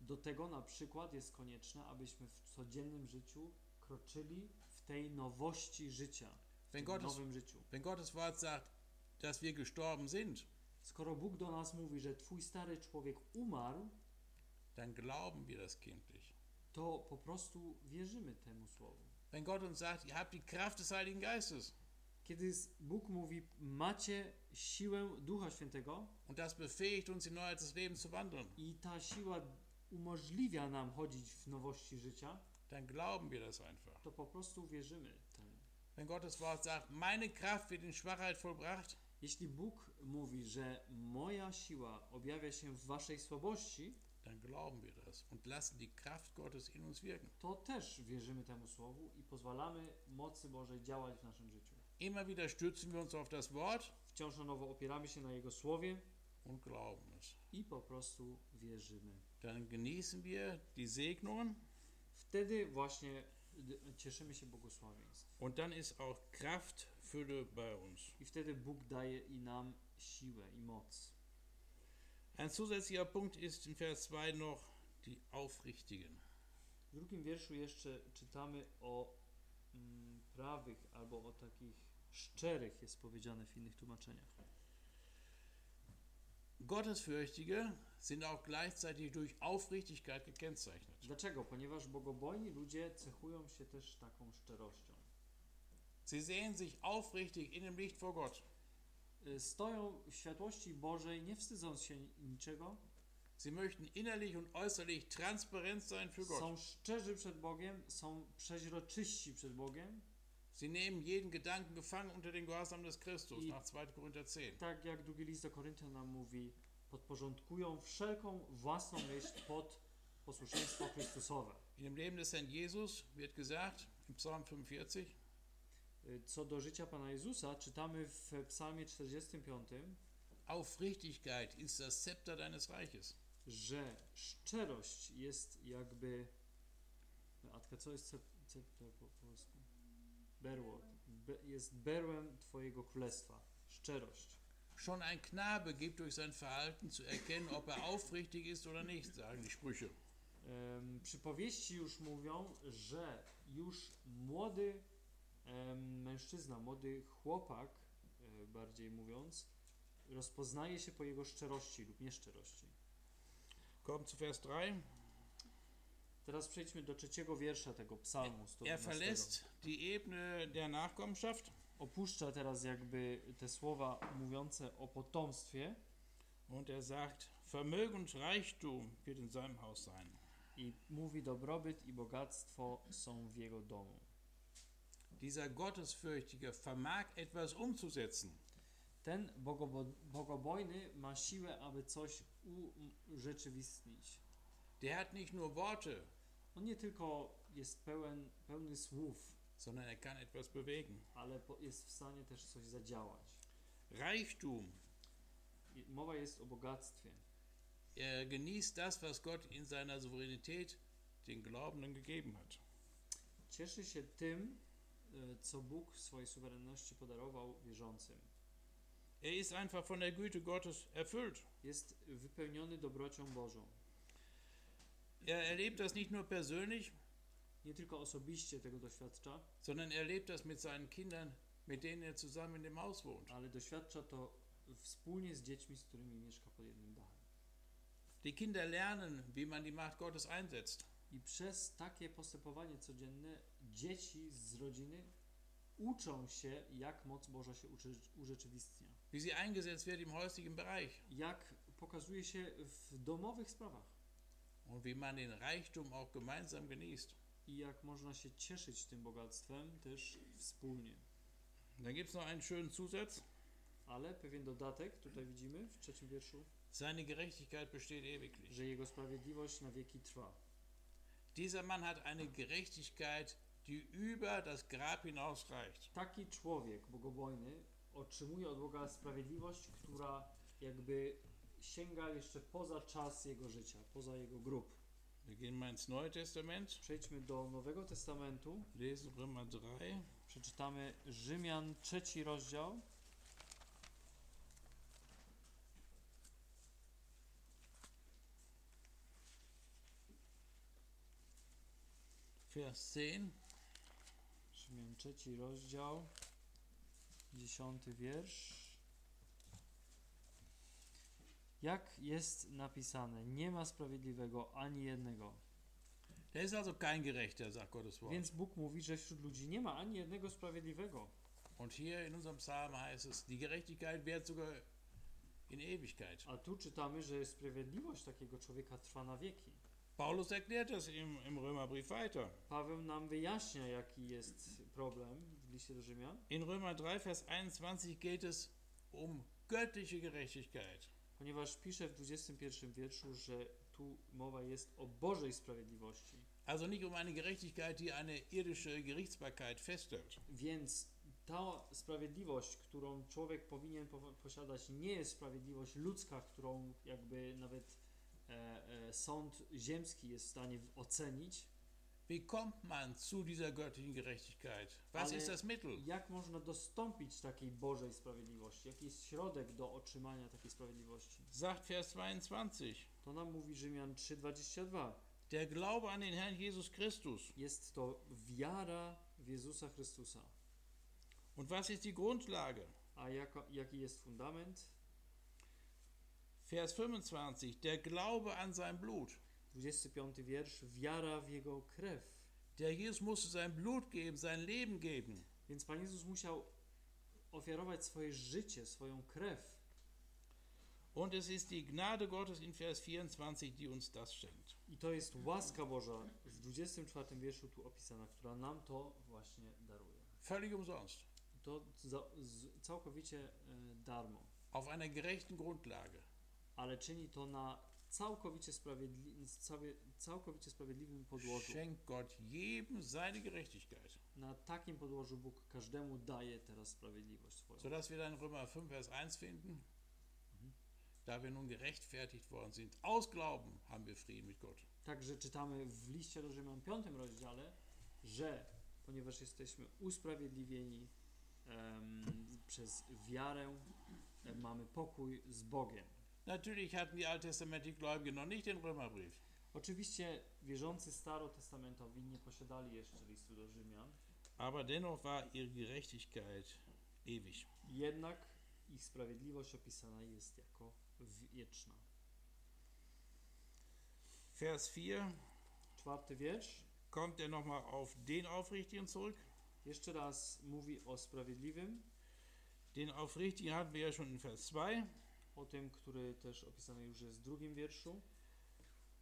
Do tego na przykład jest konieczne, abyśmy w codziennym życiu kroczyli w tej nowości życia, w Wenn Gottes, nowym życiu. wenn Gottes Wort sagt, dass wir gestorben sind, Skoro Bóg do nas mówi, że twój stary człowiek umarł, dann glauben wir das kindlich. to po prostu wierzymy temu słowu. Wenn Gott uns sagt, ihr habt die Kraft des Heiligen Geistes Kiedy Bóg mówi, macie siłę Ducha Świętego und das befähigt uns in Neuheit des Lebens zu wandeln, i ta siła umożliwia nam chodzić w nowości życia, dann glauben wir das einfach. to po prostu wierzymy temu. Wenn Gottes Wort sagt, meine Kraft wird in Schwachheit vollbracht, Jeśli Bóg mówi, że moja siła objawia się w waszej słabości, dann glauben wir das und lassen die Kraft Gottes in uns wirken. to też wierzymy temu słowu i pozwalamy mocy Bożej działać w naszym życiu. Immer wieder stützen wir uns auf das Wort Wciąż na nowo opieramy się na Jego słowie und glauben es. i po prostu wierzymy. Dann genießen wir die Segnungen Wtedy właśnie cieszymy się błogosławieństw. und dann ist auch Kraft, Fülle bei uns. I wtedy Bóg daje i nam siłę i moc. Ein zusätzlicher Punkt ist in Vers 2 noch die Aufrichtigen. W drugim wierszu jeszcze czytamy o mm, prawych albo o takich szczerych, jest powiedziane w innych tłumaczeniach. Gottesfürchtige sind auch gleichzeitig durch Aufrichtigkeit gekennzeichnet. Dlaczego? Ponieważ bogobojni ludzie cechują się też taką szczerością. Sie sehen sich aufrichtig in dem Licht vor Gott. Y, Stoją w światłości Bożej, nie wstydząc się niczego, Sie möchten innerlich und äußerlich transparent sein für Gott. są szczerzy przed Bogiem, są przeźroczyści przed Bogiem, Sie nehmen jeden Gedanken gefangen unter den Gehorsam des Christus, I- nach 2. Korinther 10. tak jak drugi list do Koryntian nam mówi, podporządkują wszelką własną myśl pod posłuszeństwo Chrystusowe. In dem Leben des Herrn Jesus wird gesagt, im Psalm 45, Y, Co do życia Pana Jezusa, czytamy w Psalmie 45, Aufrichtigkeit ist das Zepter deines Reiches. że szczerość jest jakby. Atka, co jest cep- cepter po polsku? Berło. Be, jest berłem Twojego królestwa. Szczerość. Schon ein Knabe gibt durch sein Verhalten zu erkennen, ob er aufrichtig ist oder nicht, sagen die Sprüche. Em, przypowieści już mówią, że już młody mężczyzna, młody chłopak, e, bardziej mówiąc, rozpoznaje się po jego szczerości lub nieszczerości. Kommt zu Vers 3. Teraz przejdźmy do trzeciego wiersza tego psalmu. Er 112. verlässt die Ebene der Nachkommenschaft Opuszcza teraz jakby te słowa mówiące o potomstwie und er sagt, Vermögen und Reichtum wird in seinem Haus sein. i mówi dobrobyt i bogactwo są w jego domu. Dieser Gottesfürchtige vermag etwas umzusetzen. Ten bogobo, bogobojny ma siłę, aby coś urzeczywistnić. Der hat nicht nur Worte, On nie tylko jest pełen, pełny słów, sondern er kann etwas bewegen. ale po, jest w stanie też coś zadziałać. Reichtum. I mowa jest o bogactwie. Er genießt das, was Gott in seiner Souveränität den Glaubenden gegeben hat. Cieszy się tym, co Bóg w swojej suwerenności podarował wierzącym. Er ist einfach von der Güte Gottes erfüllt. Jest wypełniony dobrocią Bożą. Er erlebt das nicht nur persönlich, Nie tylko osobiście tego doświadcza, sondern er erlebt das mit seinen Kindern, mit denen er zusammen in dem Haus wohnt. ale doświadcza to wspólnie z dziećmi, z którymi mieszka pod jednym dachem. Die Kinder lernen, wie man die Macht Gottes einsetzt. I przez takie postępowanie codzienne dzieci z rodziny uczą się, jak moc Boża się urzeczywistnia. wie sie eingesetzt wird im häuslichen Bereich Jak pokazuje się w domowych sprawach. und wie man den Reichtum auch gemeinsam genießt. I jak można się cieszyć tym bogactwem też wspólnie. Dann gibt es noch einen schönen Zusatz. Ale pewien dodatek, tutaj widzimy w trzecim wierszu, Seine Gerechtigkeit besteht ewiglich. że jego sprawiedliwość na wieki trwa. Dieser Mann hat eine Gerechtigkeit, die über das Grab hinausreicht. Taki człowiek bogobojny otrzymuje od Boga sprawiedliwość, która jakby sięga jeszcze poza czas jego życia, poza jego grób. Wir gehen mal ins Neue Testament, Przejdźmy do Nowego Testamentu. lesen Römer 3. Przeczytamy Rzymian, trzeci rozdział. Vers 10. Rzymian, trzeci rozdział, dziesiąty wiersz. Jak jest napisane, nie ma sprawiedliwego ani jednego. Der ist also kein Gerechter, sagt Gottes Wort. Więc Bóg mówi, że wśród ludzi nie ma ani jednego sprawiedliwego. Und hier in unserem Psalm heißt es, die Gerechtigkeit währt sogar in Ewigkeit. A tu czytamy, że sprawiedliwość takiego człowieka trwa na wieki. Paulus erklärt das im, im Römerbrief weiter. Paweł nam wyjaśnia, jaki jest problem w liście do Rzymian, In Römer 3, Vers 21 geht es um göttliche Gerechtigkeit. ponieważ pisze w 21 wierszu, że tu mowa jest o Bożej sprawiedliwości. Also nicht um eine Gerechtigkeit, die eine irdische Gerichtsbarkeit feststellt. Więc ta sprawiedliwość, którą człowiek powinien po- posiadać, nie jest sprawiedliwość ludzka, którą jakby nawet sąd ziemski jest w stanie ocenić. Wie kommt man zu dieser göttlichen Gerechtigkeit? Was ist das Mittel? Jak można dostąpić takiej Bożej sprawiedliwości? Jaki jest środek do otrzymania takiej sprawiedliwości? Sagt Vers 22. To nam mówi Rzymian 3:22. Der Glaube an den Herrn Jesus Christus. Jest to wiara w Jezusa Chrystusa. Und was ist die Grundlage? A jako, jaki jest fundament? Vers 25. Der Glaube an sein Blut. 25 wiersz. Wiara w Jego krew. Der Jesus musste sein Blut geben, sein Leben geben. Więc Pan Jezus musiał ofiarować swoje życie, swoją krew. Und es ist die Gnade Gottes in Vers 24, die uns das schenkt. I to jest łaska Boża w 24 wierszu tu opisana, która nam to właśnie daruje. Völlig umsonst. To za, z, całkowicie e, darmo. Auf einer gerechten Grundlage. Ale czyni to na całkowicie, sprawiedli całkowicie sprawiedliwym podłożu. Schenkt Gott jedem seine Gerechtigkeit. Na takim podłożu Bóg każdemu daje teraz sprawiedliwość swoją. Sodass wir dann Römer 5, Vers 1 finden. Da wir nun gerechtfertigt worden sind, aus Glauben haben wir Frieden mit Gott. Także czytamy w liście do Rzymian 5 rozdziale, że ponieważ jesteśmy usprawiedliwieni em, przez wiarę, mamy pokój z Bogiem. Natürlich hatten die alttestamentlich Gläubigen noch nicht den Römerbrief. Oczywiście wierzący starotestamentowi nie posiadali jeszcze listu do Rzymian, Aber dennoch war ihre Gerechtigkeit ewig. jednak ich sprawiedliwość opisana jest jako wieczna. Vers 4 Czwarty wiersz. kommt er nochmal auf den Aufrichtigen zurück. Jeszcze raz mówi o sprawiedliwym, Den Aufrichtigen hatten wir ja schon in Vers 2. o tym, który też opisany już jest w drugim wierszu.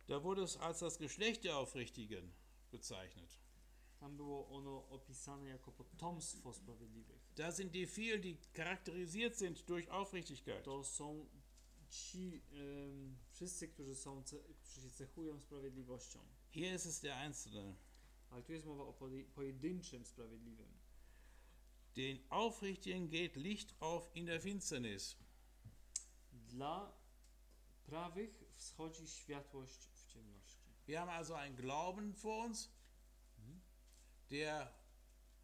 Da wurde es als das Geschlecht der Aufrichtigen bezeichnet. Tam było ono opisane jako potomstwo sprawiedliwych. Da sind die vielen, die charakterisiert sind durch Aufrichtigkeit. To są ci em, wszyscy, którzy, są, którzy się cechują sprawiedliwością. Hier ist es der Einzelne. Ale tu jest mowa o pojedynczym sprawiedliwym. Den Aufrichtigen geht Licht auf in der Finsternis. Dla prawych wschodzi światłość w ciemności. Wir haben also einen Glauben vor uns, der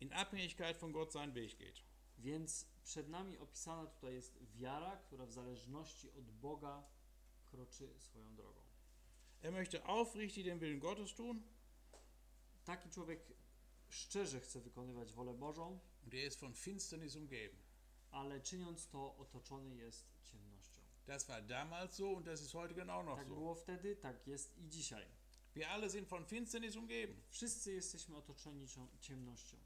in Abhängigkeit von Gott seinen Weg geht. Więc przed nami opisana tutaj jest wiara, która w zależności od Boga kroczy swoją drogą. Er möchte aufrichtig den Willen Gottes tun Taki człowiek szczerze chce wykonywać wolę Bożą, und er ist von Finsternis umgeben. ale czyniąc to otoczony jest ciemnością. Das war damals so und das ist heute genau noch Tak so. było wtedy, tak jest i dzisiaj. Wir alle sind von Finsternis umgeben. Wszyscy jesteśmy otoczeni cią- ciemnością.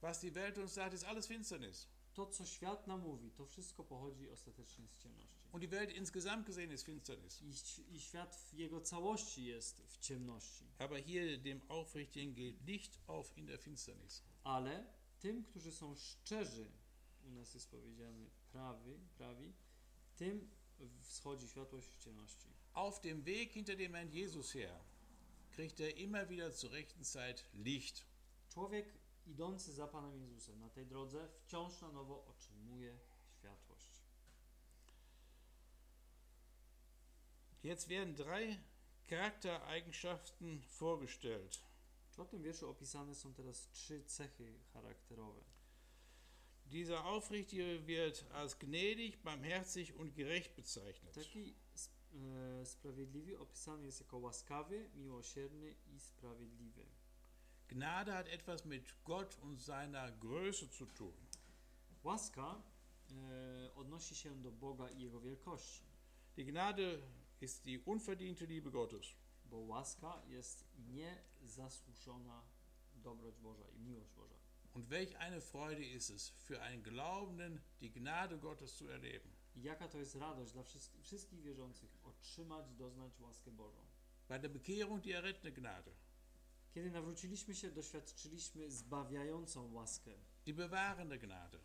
Was die Welt uns sagt, ist alles Finsternis. To, co świat nam mówi, to wszystko pochodzi ostatecznie z ciemności. Und die Welt insgesamt gesehen ist Finsternis. I, I świat w jego całości jest w ciemności. Aber hier dem Aufrichtigen gilt nicht auf in der Finsternis. Ale tym, którzy są szczerzy, u nas jest powiedziane prawy, prawi, tym wschodzi światłość w ciemności. Auf dem Weg hinter dem Herrn Jesus her kriegt er immer wieder zur rechten Zeit Licht. Człowiek idący za Panem Jezusem na tej drodze wciąż na nowo otrzymuje światłość. Jetzt werden drei Charaktereigenschaften vorgestellt. W czwartym wierszu opisane są teraz trzy cechy charakterowe. Dieser Aufrichtige wird als gnädig, barmherzig und gerecht bezeichnet. Taki sp- e, sprawiedliwy opisany jest jako łaskawy, miłosierny i sprawiedliwy. Gnade hat etwas mit Gott und seiner Größe zu tun. Łaska e, odnosi się do Boga i Jego wielkości, Die Gnade ist die unverdiente Liebe Gottes. bo łaska jest niezasłuszona dobroć Boża i miłość Boża. Und welch eine Freude ist es, für einen Glaubenden die Gnade Gottes zu erleben. I jaka to jest radość dla wszystkich, wszystkich wierzących otrzymać, doznać łaskę Bożą. Bei der Bekehrung die errettende Gnade, Kiedy nawróciliśmy się, doświadczyliśmy zbawiającą łaskę. die bewahrende Gnade,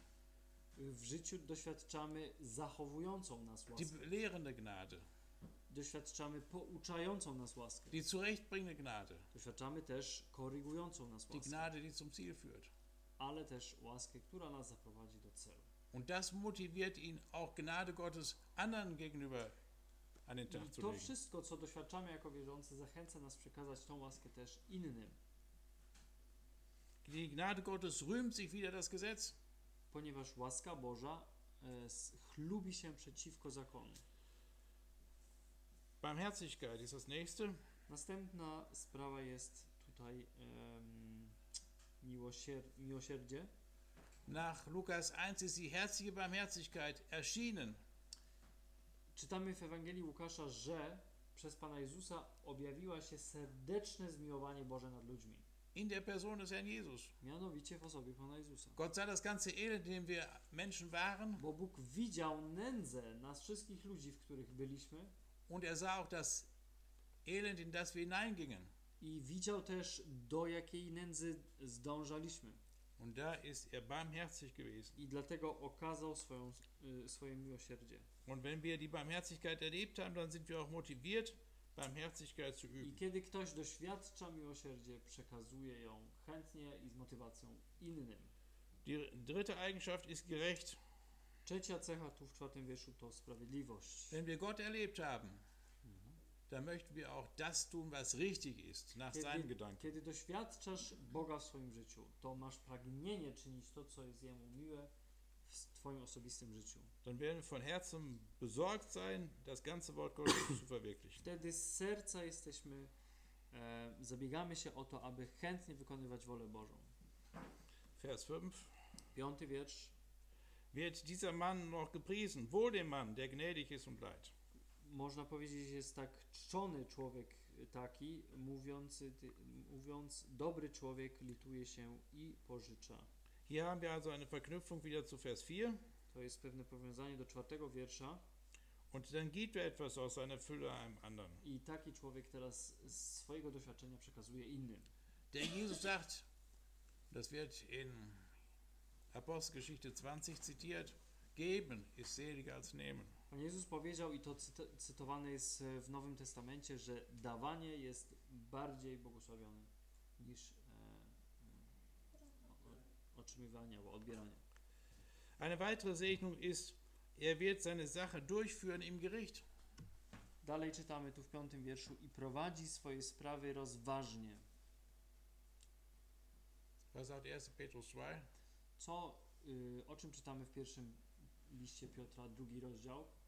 W życiu doświadczamy zachowującą nas die łaskę. belehrende Gnade, Doświadczamy pouczającą nas łaskę. die zurechtbringende Gnade, Doświadczamy też korygującą nas die łaskę, Gnade, die zum Ziel führt. Ale też łaskę, która nas zaprowadzi do celu. Und das motiviert ihn auch Gnade Gottes anderen gegenüber an den I Tag zu to legen. wszystko, co doświadczamy jako wierzący, zachęca nas przekazać tą łaskę też innym, Die Gnade Gottes rühmt sich wieder das Gesetz. ponieważ łaska Boża e, chlubi się przeciwko zakonu. Barmherzigkeit ist das nächste. Następna sprawa jest tutaj em, miłosier miłosierdzie. Nach Lukas 1 ist die herzliche Barmherzigkeit erschienen. Czytamy w Ewangelii Łukasza, że przez Pana Jezusa objawiła się serdeczne zmiłowanie Boże nad ludźmi. in der Person des Herrn Jesus. Mianowicie w osobie Pana Jezusa. Gott sah das ganze Elend, in dem wir Menschen waren, Bo Bóg widział nędzę nas wszystkich ludzi, w których byliśmy und er sah auch das Elend, in das wir hineingingen. I widział też do jakiej nędzy zdążaliśmy. Und da ist er barmherzig gewesen. I dlatego okazał swoją, y, swoje miłosierdzie. Und wenn wir die Barmherzigkeit erlebt haben, dann sind wir auch motiviert, Barmherzigkeit zu I üben. kiedy ktoś doświadcza miłosierdzie, przekazuje ją chętnie i z motywacją innym. Die dritte Eigenschaft ist gerecht. Trzecia cecha tu w czwartym wierszu to sprawiedliwość. Wenn wir Gott erlebt haben, dann möchten wir auch das tun, was richtig ist, nach Kiedy, Gedanken. kiedy doświadczasz Boga w swoim życiu, to masz pragnienie czynić to, co jest Jemu miłe w Twoim osobistym życiu. Dann werden wir von Herzen besorgt sein, das ganze Wort Gottes zu verwirklichen. Wtedy z serca jesteśmy, e, zabiegamy się o to, aby chętnie wykonywać wolę Bożą. Vers 5. Piąty wiersz. Wird dieser Mann noch gepriesen? Wohl dem Mann, der gnädig ist und leiht. Można powiedzieć, jest tak czczony człowiek taki, mówiący, ty- mówiąc, dobry człowiek lituje się i pożycza. Hier haben wir also eine Verknüpfung wieder zu Vers 4. To jest pewne powiązanie do czwartego wiersza. Und dann gibt er etwas aus seiner Fülle einem anderen. I taki człowiek teraz z swojego doświadczenia przekazuje innym. Der Jesus sagt, das wird in Apostelgeschichte 20 zitiert, geben ist seliger als nehmen. Pan Jezus powiedział, i to cyta- cytowane jest e, w Nowym Testamencie, że dawanie jest bardziej błogosławione niż e, e, otrzymywanie albo odbieranie. Eine weitere Segnung ist, er wird seine Sache durchführen im Gericht. Dalej czytamy tu w piątym wierszu i prowadzi swoje sprawy rozważnie. Was sagt 1. Petrus 2? Co, y, o czym czytamy w pierwszym liście Piotra, drugi rozdział?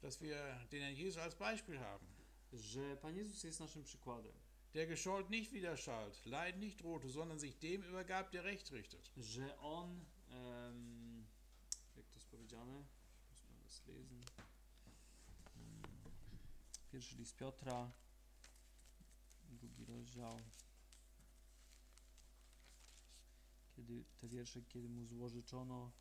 Dass wir den Herrn Jesus als Beispiel haben. Że Pan Jezus jest naszym przykładem. Der geschollt nicht widerschallt, Leid nicht drohte, sondern sich dem übergab, der Recht richtet. Że On, jak to jest powiedziane? Mal das lesen. Pierwszy list Piotra, drugi rozdział. Kiedy te wiersze, kiedy mu złożyczono.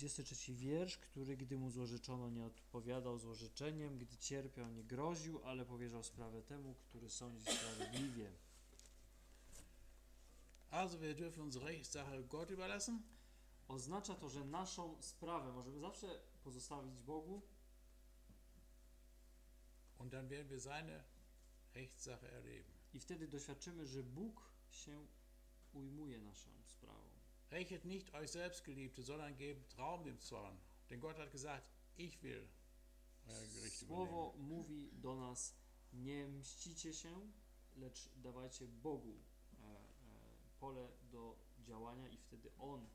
Dwudziesty trzeci wiersz, który gdy mu złożyczono nie odpowiadał złożyczeniem, gdy cierpiał nie groził, ale powierzał sprawę temu, który sądzi sprawiedliwie. Also wir dürfen unsere Rechtssache Gott überlassen. Oznacza to, że naszą sprawę możemy zawsze pozostawić Bogu Und dann werden wir seine Rechtssache erleben. i wtedy doświadczymy, że Bóg się ujmuje naszą sprawą. Rechnet nicht euch selbst, Geliebte, sondern gebt Raum dem Zorn. Denn Gott hat gesagt, ich will euer Gericht übernehmen. Słowo mówi do nas: Nie mścicie się, lecz dawajcie Bogu e, e, pole do działania, i wtedy On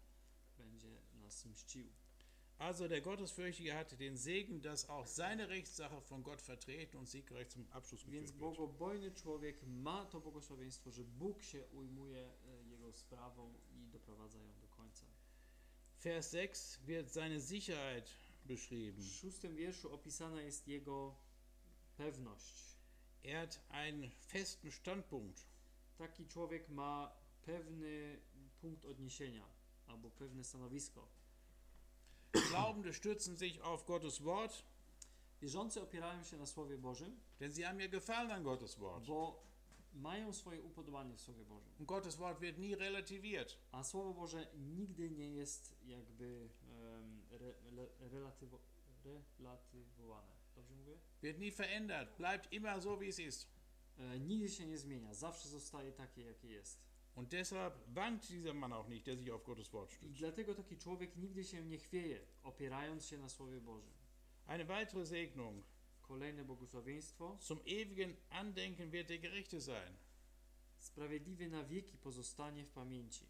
będzie nas mścił. Also der Gottesfürchtige hat den Segen, dass auch seine Rechtssache von Gott vertreten und siegreich zum Abschluss Więc geführt wird. bogobojny człowiek ma to błogosławieństwo, że Bóg się ujmuje e, jego sprawą do końca. Vers 6 wird seine Sicherheit W beschrieben. szóstym wierszu opisana jest jego pewność. Er hat einen festen Standpunkt. Taki człowiek ma pewny punkt odniesienia albo pewne stanowisko. Glaubende stützen sich auf Gottes Wort, Wierzący opierają się na Słowie Bożym, denn sie haben ihr Gefallen an Gottes Wort. bo mają swoje upodobanie w Słowie Bożym. Gottes Wort wird nie relativiert. A Słowo Boże nigdy nie jest jakby em, re, le, relatywo, relatywowane. Dobrze mówię? Wird nie verändert. Bleibt immer so, wie es ist. E, nigdy się nie zmienia, zawsze zostaje takie, jakie jest. Und deshalb wankt dieser Mann auch nicht, der sich auf Gottes Wort I stützt. dlatego taki człowiek nigdy się nie chwieje, opierając się na Słowie Bożym. Eine weitere Segnung. Kolejne błogosławieństwo. Zum ewigen Andenken wird der Gerechte sein. Sprawiedliwy na wieki pozostanie w pamięci.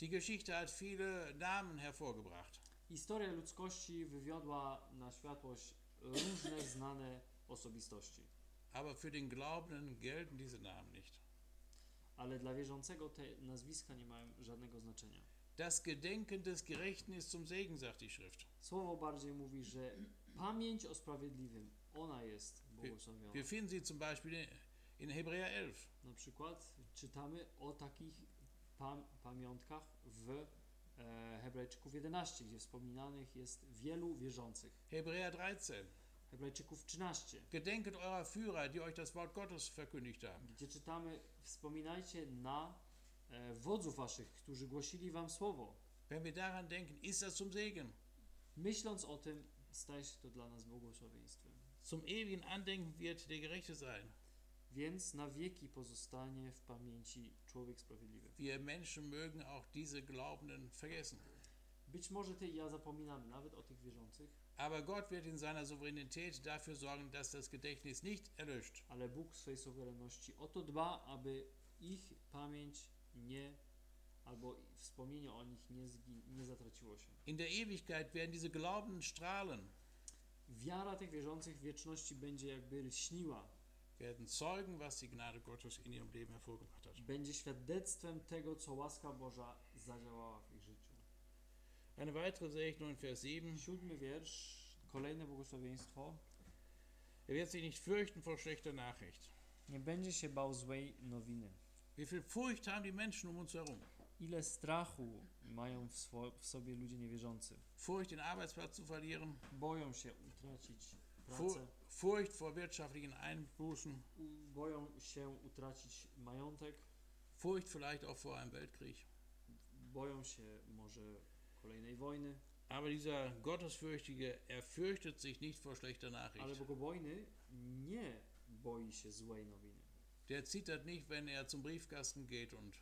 Die Geschichte hat viele Namen hervorgebracht. Historia ludzkości wywiodła na światłość różne znane osobistości, Aber für den Glaubenden gelten diese Namen nicht. ale dla wierzącego te nazwiska nie mają żadnego znaczenia. Das Gedenken des Gerechten ist zum Segen, sagt die Schrift. Słowo bardziej mówi, że pamięć o sprawiedliwym, ona jest błogosławiona. Wir finden sie zum Beispiel in- Hebräer 11. Na przykład czytamy o takich pam pamiątkach w e, Hebrajczyków 11, gdzie wspominanych jest wielu wierzących. Hebräer 13. Hebrajczyków 13, Gedenket eurer Führer, die euch das Wort Gottes verkündigt haben. gdzie czytamy wspominajcie na e, wodzów waszych, którzy głosili wam słowo. Wenn wir daran denken, ist das zum Segen. Myśląc o tym, staje się to dla nas błogosławieństwem. Zum ewigen Andenken wird der Gerechte sein. Więc na wieki pozostanie w pamięci człowiek sprawiedliwy. Wir Menschen mögen auch diese Glaubenden vergessen. Być może ty i ja zapominamy nawet o tych wierzących, Aber Gott wird in seiner Souveränität dafür sorgen, dass das Gedächtnis nicht erlöscht. ale Bóg w swojej suwerenności o to dba, aby ich pamięć nie, albo wspomnienie o nich nie, nie zatraciło się. In der Ewigkeit werden diese Glaubenden strahlen, Wiara tych wierzących w wieczności będzie jakby lśniła, werden zeugen, was die Gnade Gottes in ihrem Leben hervorgebracht hat. będzie świadectwem tego, co łaska Boża zadziałała w ich życiu. Eine weitere Segnung Vers 7. Siódmy wiersz, kolejne błogosławieństwo. Er wird sich nicht fürchten vor schlechter Nachricht. Nie będzie się bał złej nowiny. Wie viel Furcht haben die Menschen um uns herum? Ile strachu mają w, w sobie ludzie niewierzący. Furcht, den Arbeitsplatz zu verlieren, Boją się utracić pracę, Furcht vor wirtschaftlichen Einbußen, boją się utracić majątek, Furcht vielleicht auch vor einem Weltkrieg. boją się może kolejnej wojny, Aber dieser Gottesfürchtige, er fürchtet sich nicht vor schlechter ale Nachricht. bogobojny nie boi się złej nowiny. Der zittert nicht, wenn er zum Briefkasten geht und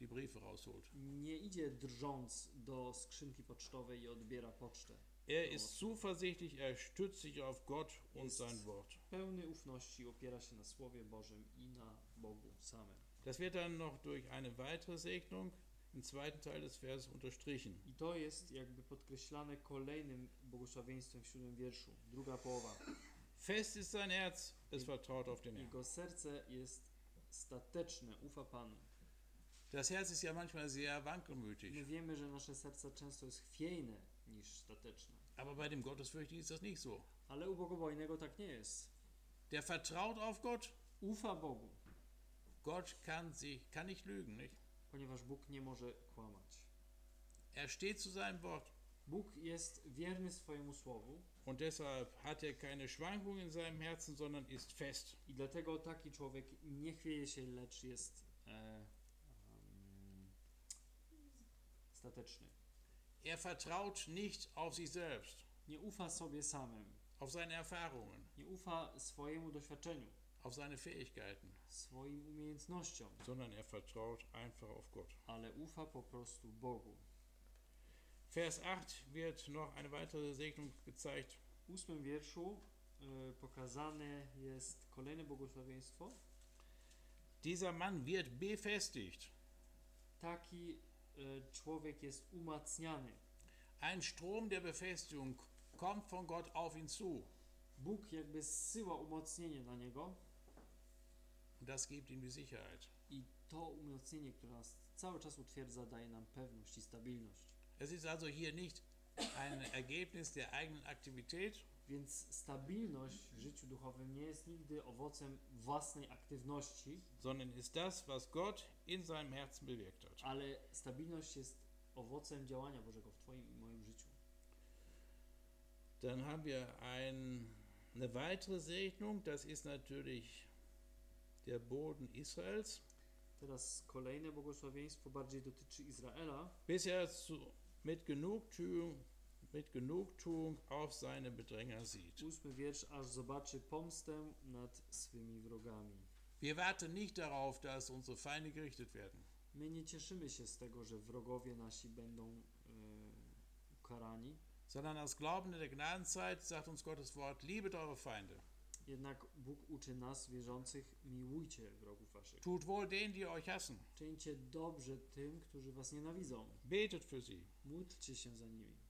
die Briefe rausholt. Nie idzie drżąc do skrzynki pocztowej i odbiera pocztę. Er ist zuversichtlich, er stützt sich auf Gott und Ist- sein Wort. Pełny ufności opiera się na Słowie Bożym i na Bogu samym. Das wird dann noch durch eine weitere Segnung im zweiten Teil des Verses unterstrichen. I to jest jakby podkreślane kolejnym błogosławieństwem w siódmym wierszu. Druga połowa. Fest ist sein Herz, es vertraut auf den Herrn. Jego serce jest stateczne, ufa Panu. Das Herz ist ja manchmal sehr My wankelmütig. wiemy, że nasze serce często jest chwiejne niż stateczne. Aber bei dem Gottesfürchtigen ist das nicht so. Ale u bogobojnego tak nie jest. Der vertraut auf Gott. Ufa Bogu, Gott kann, sich, kann nicht lügen. Nicht? ponieważ Bóg nie może kłamać. Er steht zu seinem Wort. Bóg jest wierny swojemu słowu Und deshalb hat er keine Schwankungen in seinem Herzen, sondern ist fest. i dlatego taki człowiek nie chwieje się, lecz jest e, em, stateczny. Er vertraut nicht auf sich selbst, Nie ufa sobie samym, auf seine Erfahrungen, nie ufa swojemu doświadczeniu, auf seine Fähigkeiten, swoim umiejętnościom, sondern er vertraut einfach auf Gott. ale ufa po prostu Bogu. Vers 8 wird noch eine weitere Segnung gezeigt. W wierszu e, pokazane jest kolejne błogosławieństwo. Dieser Mann wird befestigt. Taki człowiek jest umacniany. Ein Strom der Befestigung kommt von Gott auf ihn zu. Bóg jakby zsyła umocnienie na niego das gibt ihm die Sicherheit. i to umocnienie, które nas cały czas utwierdza, daje nam pewność i stabilność. Es ist also hier nicht ein Ergebnis der eigenen Aktivität, Więc stabilność w życiu duchowym nie jest nigdy owocem własnej aktywności, sondern ist das, was Gott in seinem Herzen bewirkt hat. ale stabilność jest owocem działania Bożego w Twoim i moim życiu. Dann haben wir ein, eine weitere Segnung, das ist natürlich der Boden Israels. Teraz kolejne błogosławieństwo bardziej dotyczy Izraela. bis er zu, mit, Genugtuung, mit Genugtuung auf seine Bedränger sieht. Ósmy wiersz, aż zobaczy pomstę nad swymi wrogami. Wir warten nicht darauf, dass unsere Feinde gerichtet werden, My nie cieszymy się z tego, że wrogowie nasi będą e, ukarani, sondern als Glaubende der Gnadenzeit sagt uns Gottes Wort, liebet eure Feinde, jednak Bóg uczy nas, wierzących, miłujcie wrogów waszych. tut wohl denen, die euch hassen, Czyńcie dobrze tym, którzy was nienawidzą. betet für sie. Módlcie się za nimi.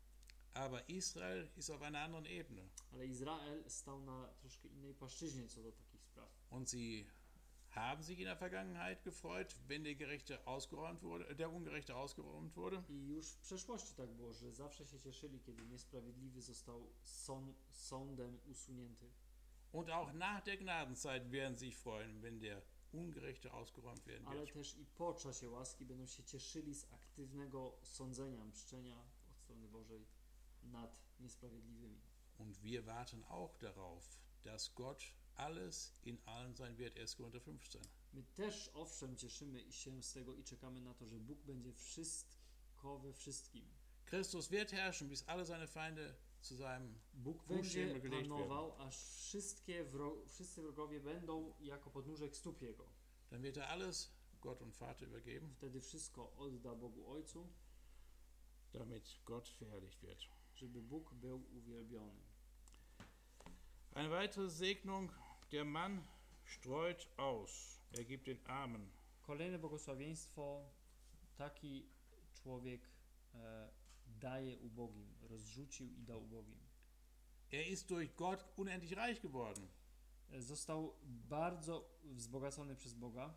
Aber Israel ist auf einer anderen Ebene Ale Izrael stał na troszkę innej płaszczyźnie co do takich spraw. und sie haben sich in der Vergangenheit gefreut, wenn der Gerechte ausgeräumt wurde, der Ungerechte ausgeräumt wurde. I już w przeszłości tak było, że zawsze się cieszyli, kiedy niesprawiedliwy został sąd, sądem usunięty. Und auch nach der Gnadenzeit werden sie sich freuen, wenn der Ungerechte ausgeräumt werden Ale wird. też i po czasie łaski będą się cieszyli z aktywnego sądzenia, mszczenia od strony Bożej nad niesprawiedliwymi. Und wir warten auch darauf, dass Gott alles in allen sein wird. 1. Korinther 15. My też owszem cieszymy się z tego i czekamy na to, że Bóg będzie wszystko we wszystkim. Christus wird herrschen, bis alle seine Feinde zu seinem Bóg będzie panował, aż wszystkie wro- wszyscy wrogowie będą jako podnóżek stóp Jego. Dann wird er alles Gott und Vater übergeben, Wtedy wszystko odda Bogu Ojcu, damit Gott verherrlicht wird. Żeby Bóg był uwielbiony. Eine weitere Segnung, der Mann streut aus, er gibt den Armen. Kolejne błogosławieństwo, taki człowiek e, daje ubogim, rozrzucił i dał ubogim. Er ist durch Gott unendlich reich geworden. E, Został bardzo wzbogacony przez Boga.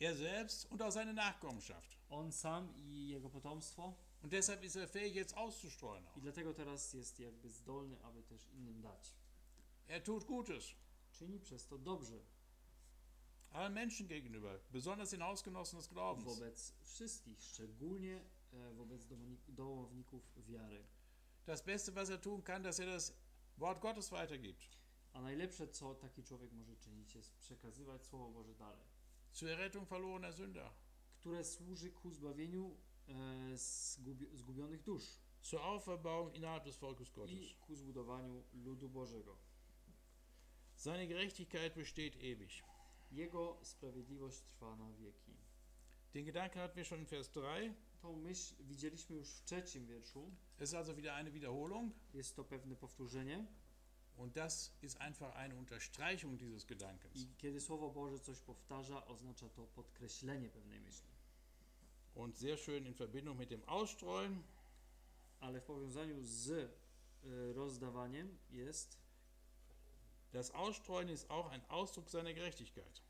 Er selbst und auch seine Nachkommenschaft. On sam i jego potomstwo Und deshalb ist er fähig, jetzt auszustreuen. Auch. i dlatego teraz jest jakby zdolny, aby też innym dać. Er tut Gutes. Czyni przez to dobrze allen Menschen gegenüber, besonders den Hausgenossen des Glaubens. wobec wszystkich, szczególnie e, wobec domowni- domowników wiary. Das Beste, was er tun kann, dass er das Wort Gottes weitergibt. A najlepsze, co taki człowiek może czynić, jest przekazywać Słowo Boże dalej, Zur Errettung verlorener Sünder, które służy ku zbawieniu zgubionych dusz zur Auferbauung innerhalb des Volkes Gottes. i ku zbudowaniu ludu Bożego. Seine Gerechtigkeit besteht ewig. Jego sprawiedliwość trwa na wieki. Den Gedanken hatten wir schon in Vers 3. Tą myśl widzieliśmy już w trzecim wierszu. Es ist also wieder eine Wiederholung Jest to pewne powtórzenie und das ist einfach eine Unterstreichung dieses Gedankens. i kiedy Słowo Boże coś powtarza, oznacza to podkreślenie pewnej myśli. Und sehr schön in Verbindung mit dem Ausstreuen Ale w powiązaniu z e, rozdawaniem jest Das Ausstreuen ist auch ein Ausdruck seiner Gerechtigkeit.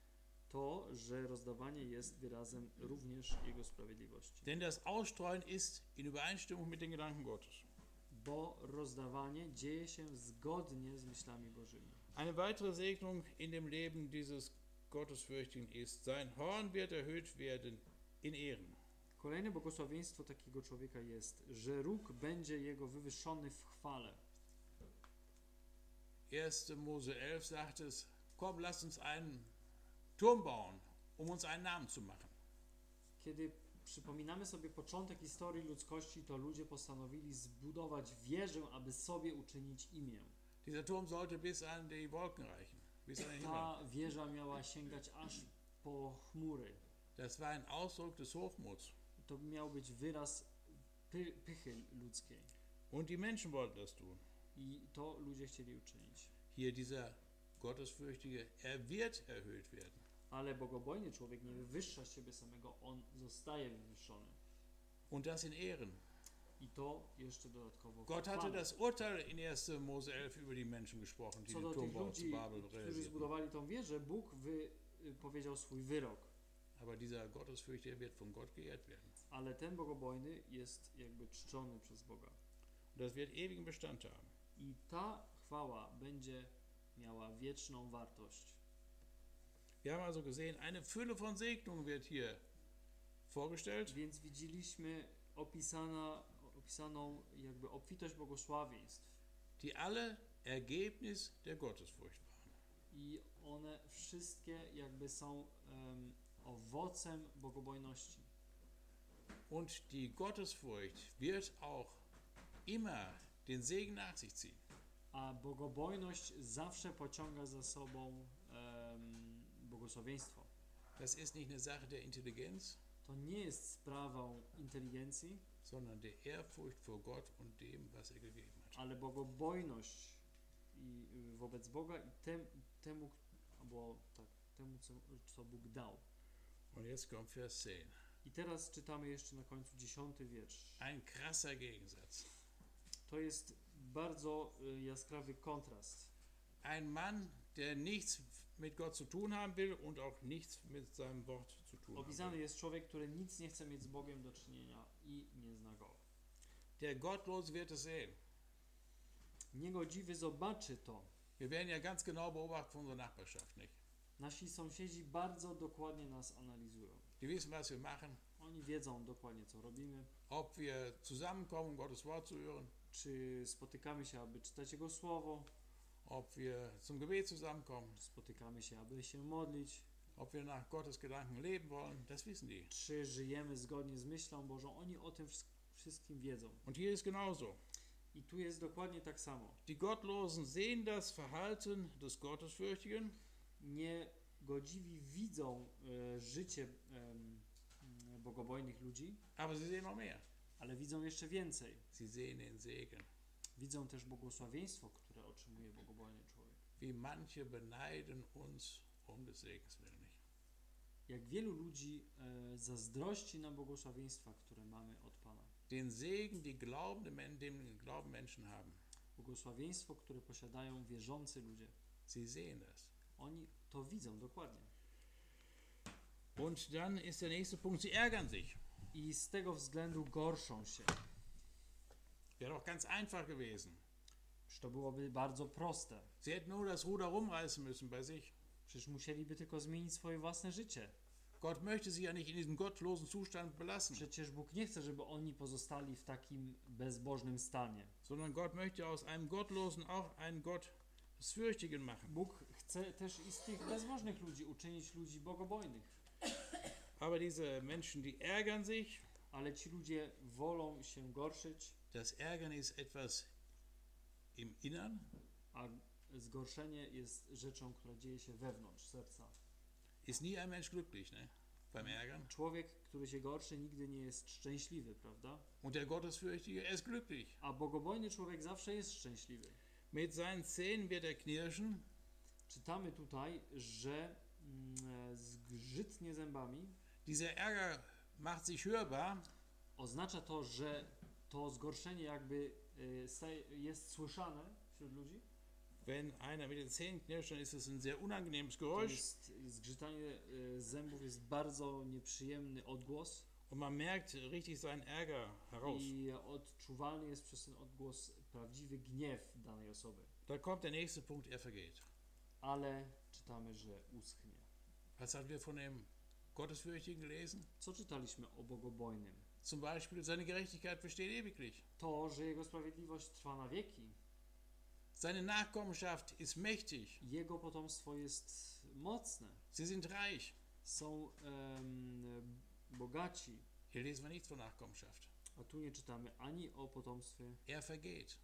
to, że rozdawanie jest wyrazem również Jego sprawiedliwości. Denn das Ausstreuen ist in Übereinstimmung mit den Gedanken Gottes. bo rozdawanie dzieje się zgodnie z myślami Bożymi. Eine weitere Segnung in dem Leben dieses Gottesfürchtigen ist, sein Horn wird erhöht werden in Ehren. Kolejne błogosławieństwo takiego człowieka jest, że róg będzie jego wywyższony w chwale. 1. Mose 11 sagt es, komm, lass uns einen Turm bauen, um uns einen Namen zu machen. Kiedy przypominamy sobie początek historii ludzkości, to ludzie postanowili zbudować wieżę, aby sobie uczynić imię. Dieser Turm sollte bis an die Wolken reichen, bis an den. Ta wieża miała sięgać aż po chmury. Das war ein Ausdruck des Hochmuts. To miał być wyraz py pychy ludzkiej. Und die Menschen wollten das tun. I to ludzie chcieli uczynić. Hier dieser Gottesfürchtige, er wird erhöht werden. Ale bogobojny człowiek nie wywyższa siebie samego, on zostaje wywyższony. Und das in Ehren. I to jeszcze dodatkowo Gott hatte das Urteil in 1. Mose 11 über die Menschen gesprochen, die den Turmbau zu Babel którzy zbudowali tą wieżę, Bóg wy, y, powiedział swój wyrok. Aber dieser Gottesfürchtige wird von Gott geehrt werden. Ale ten bogobojny jest jakby czczony przez Boga. Das wird ewigen Bestand haben. I ta chwała będzie miała wieczną wartość. Wir haben also gesehen, eine Fülle von Segnungen wird hier vorgestellt. Więc widzieliśmy opisana, opisaną jakby obfitość błogosławieństw. die alle Ergebnis der Gottesfurcht waren. I one wszystkie jakby są em, owocem bogobojności. Und die Gottesfurcht wird auch immer den Segen nach sich ziehen. A bogobojność zawsze pociąga za sobą em, błogosławieństwo. Das ist nicht eine Sache der Intelligenz, To nie jest sprawą inteligencji, sondern der Ehrfurcht vor Gott und dem, was er gegeben hat. ale bogobojność i, wobec Boga i tem, temu, albo tak, temu, co, co Bóg dał. Und jetzt kommt Vers 10. I teraz czytamy jeszcze na końcu dziesiąty wiersz. Ein krasser Gegensatz. To jest bardzo y, jaskrawy kontrast. Ein Mann, der nichts mit Gott zu tun haben will und auch nichts mit seinem Wort zu tun Opisany jest człowiek, który nic nie chce mieć z Bogiem do czynienia i nie zna Go. Der Gottlose wird es sehen. Niegodziwy zobaczy to. Wir werden ja ganz genau beobachten von unserer Nachbarschaft, nicht? Nasi sąsiedzi bardzo dokładnie nas analizują. Die wissen, was wir machen, Oni wiedzą dokładnie, co robimy. ob wir zusammenkommen, Gottes Wort zu hören, Czy spotykamy się, aby czytać Jego Słowo, ob wir zum Gebet zusammenkommen, czy spotykamy się, aby się modlić, ob wir nach Gottes Gedanken leben wollen, das wissen die. czy żyjemy zgodnie z myślą Bożą. Oni o tym wsz- wszystkim wiedzą. Und hier ist genauso. I tu jest dokładnie tak samo. Die Gottlosen sehen das Verhalten des Gottesfürchtigen, Niegodziwi widzą e, życie m, bogobojnych ludzi, aber sie sehen noch mehr. ale widzą jeszcze więcej. Sie sehen den Segen. Widzą też błogosławieństwo, które otrzymuje bogobojny człowiek. Wie manche beneiden uns um des Segens willen. Jak wielu ludzi e, zazdrości na błogosławieństwa, które mamy od Pana. Den Segen, die glaubende den Glauben Menschen haben. Błogosławieństwo, które posiadają wierzący ludzie. Sie sehen das. Oni to widzą dokładnie. Und dann ist der nächste Punkt, sie ärgern sich. I z tego względu gorszą się. Wäre doch ganz einfach gewesen. To byłoby bardzo proste. Sie hätten nur das Ruder rumreißen müssen bei sich. Przecież musieliby tylko zmienić swoje własne życie. Gott möchte sie ja nicht in diesem gottlosen Zustand belassen, Przecież Bóg nie chce, żeby oni pozostali w takim bezbożnym stanie. sondern Gott möchte aus einem Gottlosen auch einen Gott des Fürchtigen machen. Bóg chce też i z tych bezbożnych ludzi uczynić ludzi bogobojnych. Aber diese Menschen, die ärgern sich, Ale ci ludzie wolą się gorszyć, das Ärgern ist etwas im Innern, a zgorszenie jest rzeczą, która dzieje się wewnątrz serca. ist nie ein Mensch glücklich, ne? Beim Ärgern. Człowiek, który się gorszy, nigdy nie jest szczęśliwy, prawda? Und der Gottesfürchtige, er ist glücklich. A bogobojny człowiek zawsze jest szczęśliwy. Mit seinen Zähnen wird er knirschen, Czytamy tutaj, że mm, e, zgrzytnie zębami dieser Ärger macht sich hörbar, oznacza to, że to zgorszenie jakby e, jest słyszane wśród ludzi. wenn einer mit den Zähnen knirscht, dann ist es ein sehr unangenehmes Geräusch. jest, zgrzytanie e, zębów jest bardzo nieprzyjemny odgłos Und man merkt richtig seinen Ärger heraus. I odczuwalny jest przez ten odgłos prawdziwy gniew danej osoby. Da kommt der nächste Punkt, er vergeht. Ale czytamy, że uschnie. Was haben wir von dem Gottesfürchtigen gelesen? Co czytaliśmy o bogobojnym? Zum Beispiel, seine Gerechtigkeit besteht ewiglich. To, że jego sprawiedliwość trwa na wieki. Seine Nachkommenschaft ist mächtig. Jego potomstwo jest mocne. Sie sind reich. Są em, bogaci. Hier lesen wir nichts von Nachkommenschaft. A tu nie czytamy ani o potomstwie, Er vergeht.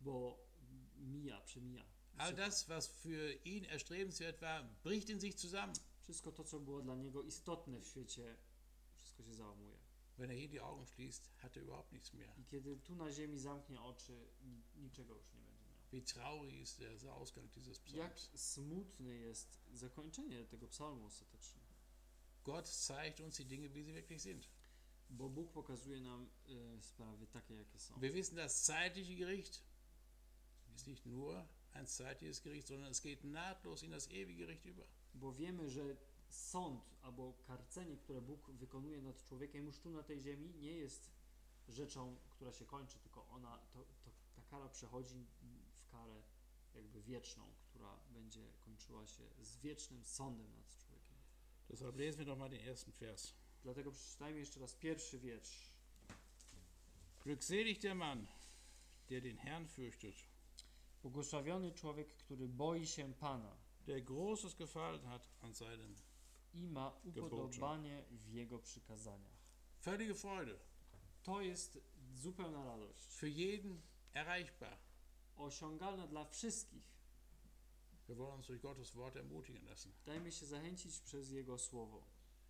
bo mija, przemija. All das, was für ihn erstrebenswert war, bricht in sich zusammen. Wszystko to, co było dla niego istotne w świecie, wszystko się załamuje. Wenn er hier die Augen schließt, hat er überhaupt nichts mehr. I kiedy tu na ziemi zamknie oczy, ni- niczego już nie będzie miał. Wie traurig ist der Ausgang dieses Jak Psalms. smutne jest zakończenie tego psalmu ostatecznie. Gott zeigt uns die Dinge, wie sie wirklich sind. Bo Bóg pokazuje nam y, sprawy takie, jakie są. Wir wissen, das zeitliche Gericht ist nicht nur ein zeitliches Gericht, sondern es geht nahtlos in das ewige Gericht über. Bo wiemy, że sąd albo karcenie, które Bóg wykonuje nad człowiekiem już tu na tej ziemi, nie jest rzeczą, która się kończy, tylko ona, to, to, ta kara przechodzi w karę jakby wieczną, która będzie kończyła się z wiecznym sądem nad człowiekiem. Deshalb lesen wir doch mal den ersten Vers. Dlatego przeczytajmy jeszcze raz pierwszy wiersz. Glückselig der Mann, der den Herrn fürchtet, Błogosławiony człowiek, który boi się Pana der großes Gefallen hat an seinem. i ma upodobanie w Jego przykazaniach. Völlige Freude, To jest zupełna radość. für jeden erreichbar. Osiągalna dla wszystkich. Wir wollen uns durch Gottes Wort ermutigen lassen, Dajmy się zachęcić przez Jego Słowo,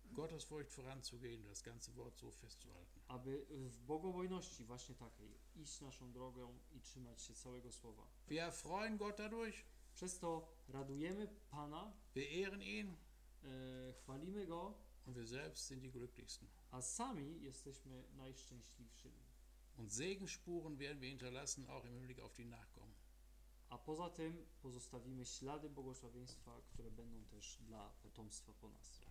Gottesfurcht voranzugehen das ganze Wort so festzuhalten. aby w bogobojności właśnie takiej iść naszą drogą i trzymać się całego Słowa. Wir erfreuen Gott dadurch, Przez to radujemy Pana, wir ehren ihn e, chwalimy Go, und wir selbst sind die Glücklichsten. a sami jesteśmy najszczęśliwszymi. Und Segensspuren werden wir hinterlassen, auch im Hinblick auf die Nachkommen. A poza tym pozostawimy ślady błogosławieństwa, które będą też dla potomstwa po nas.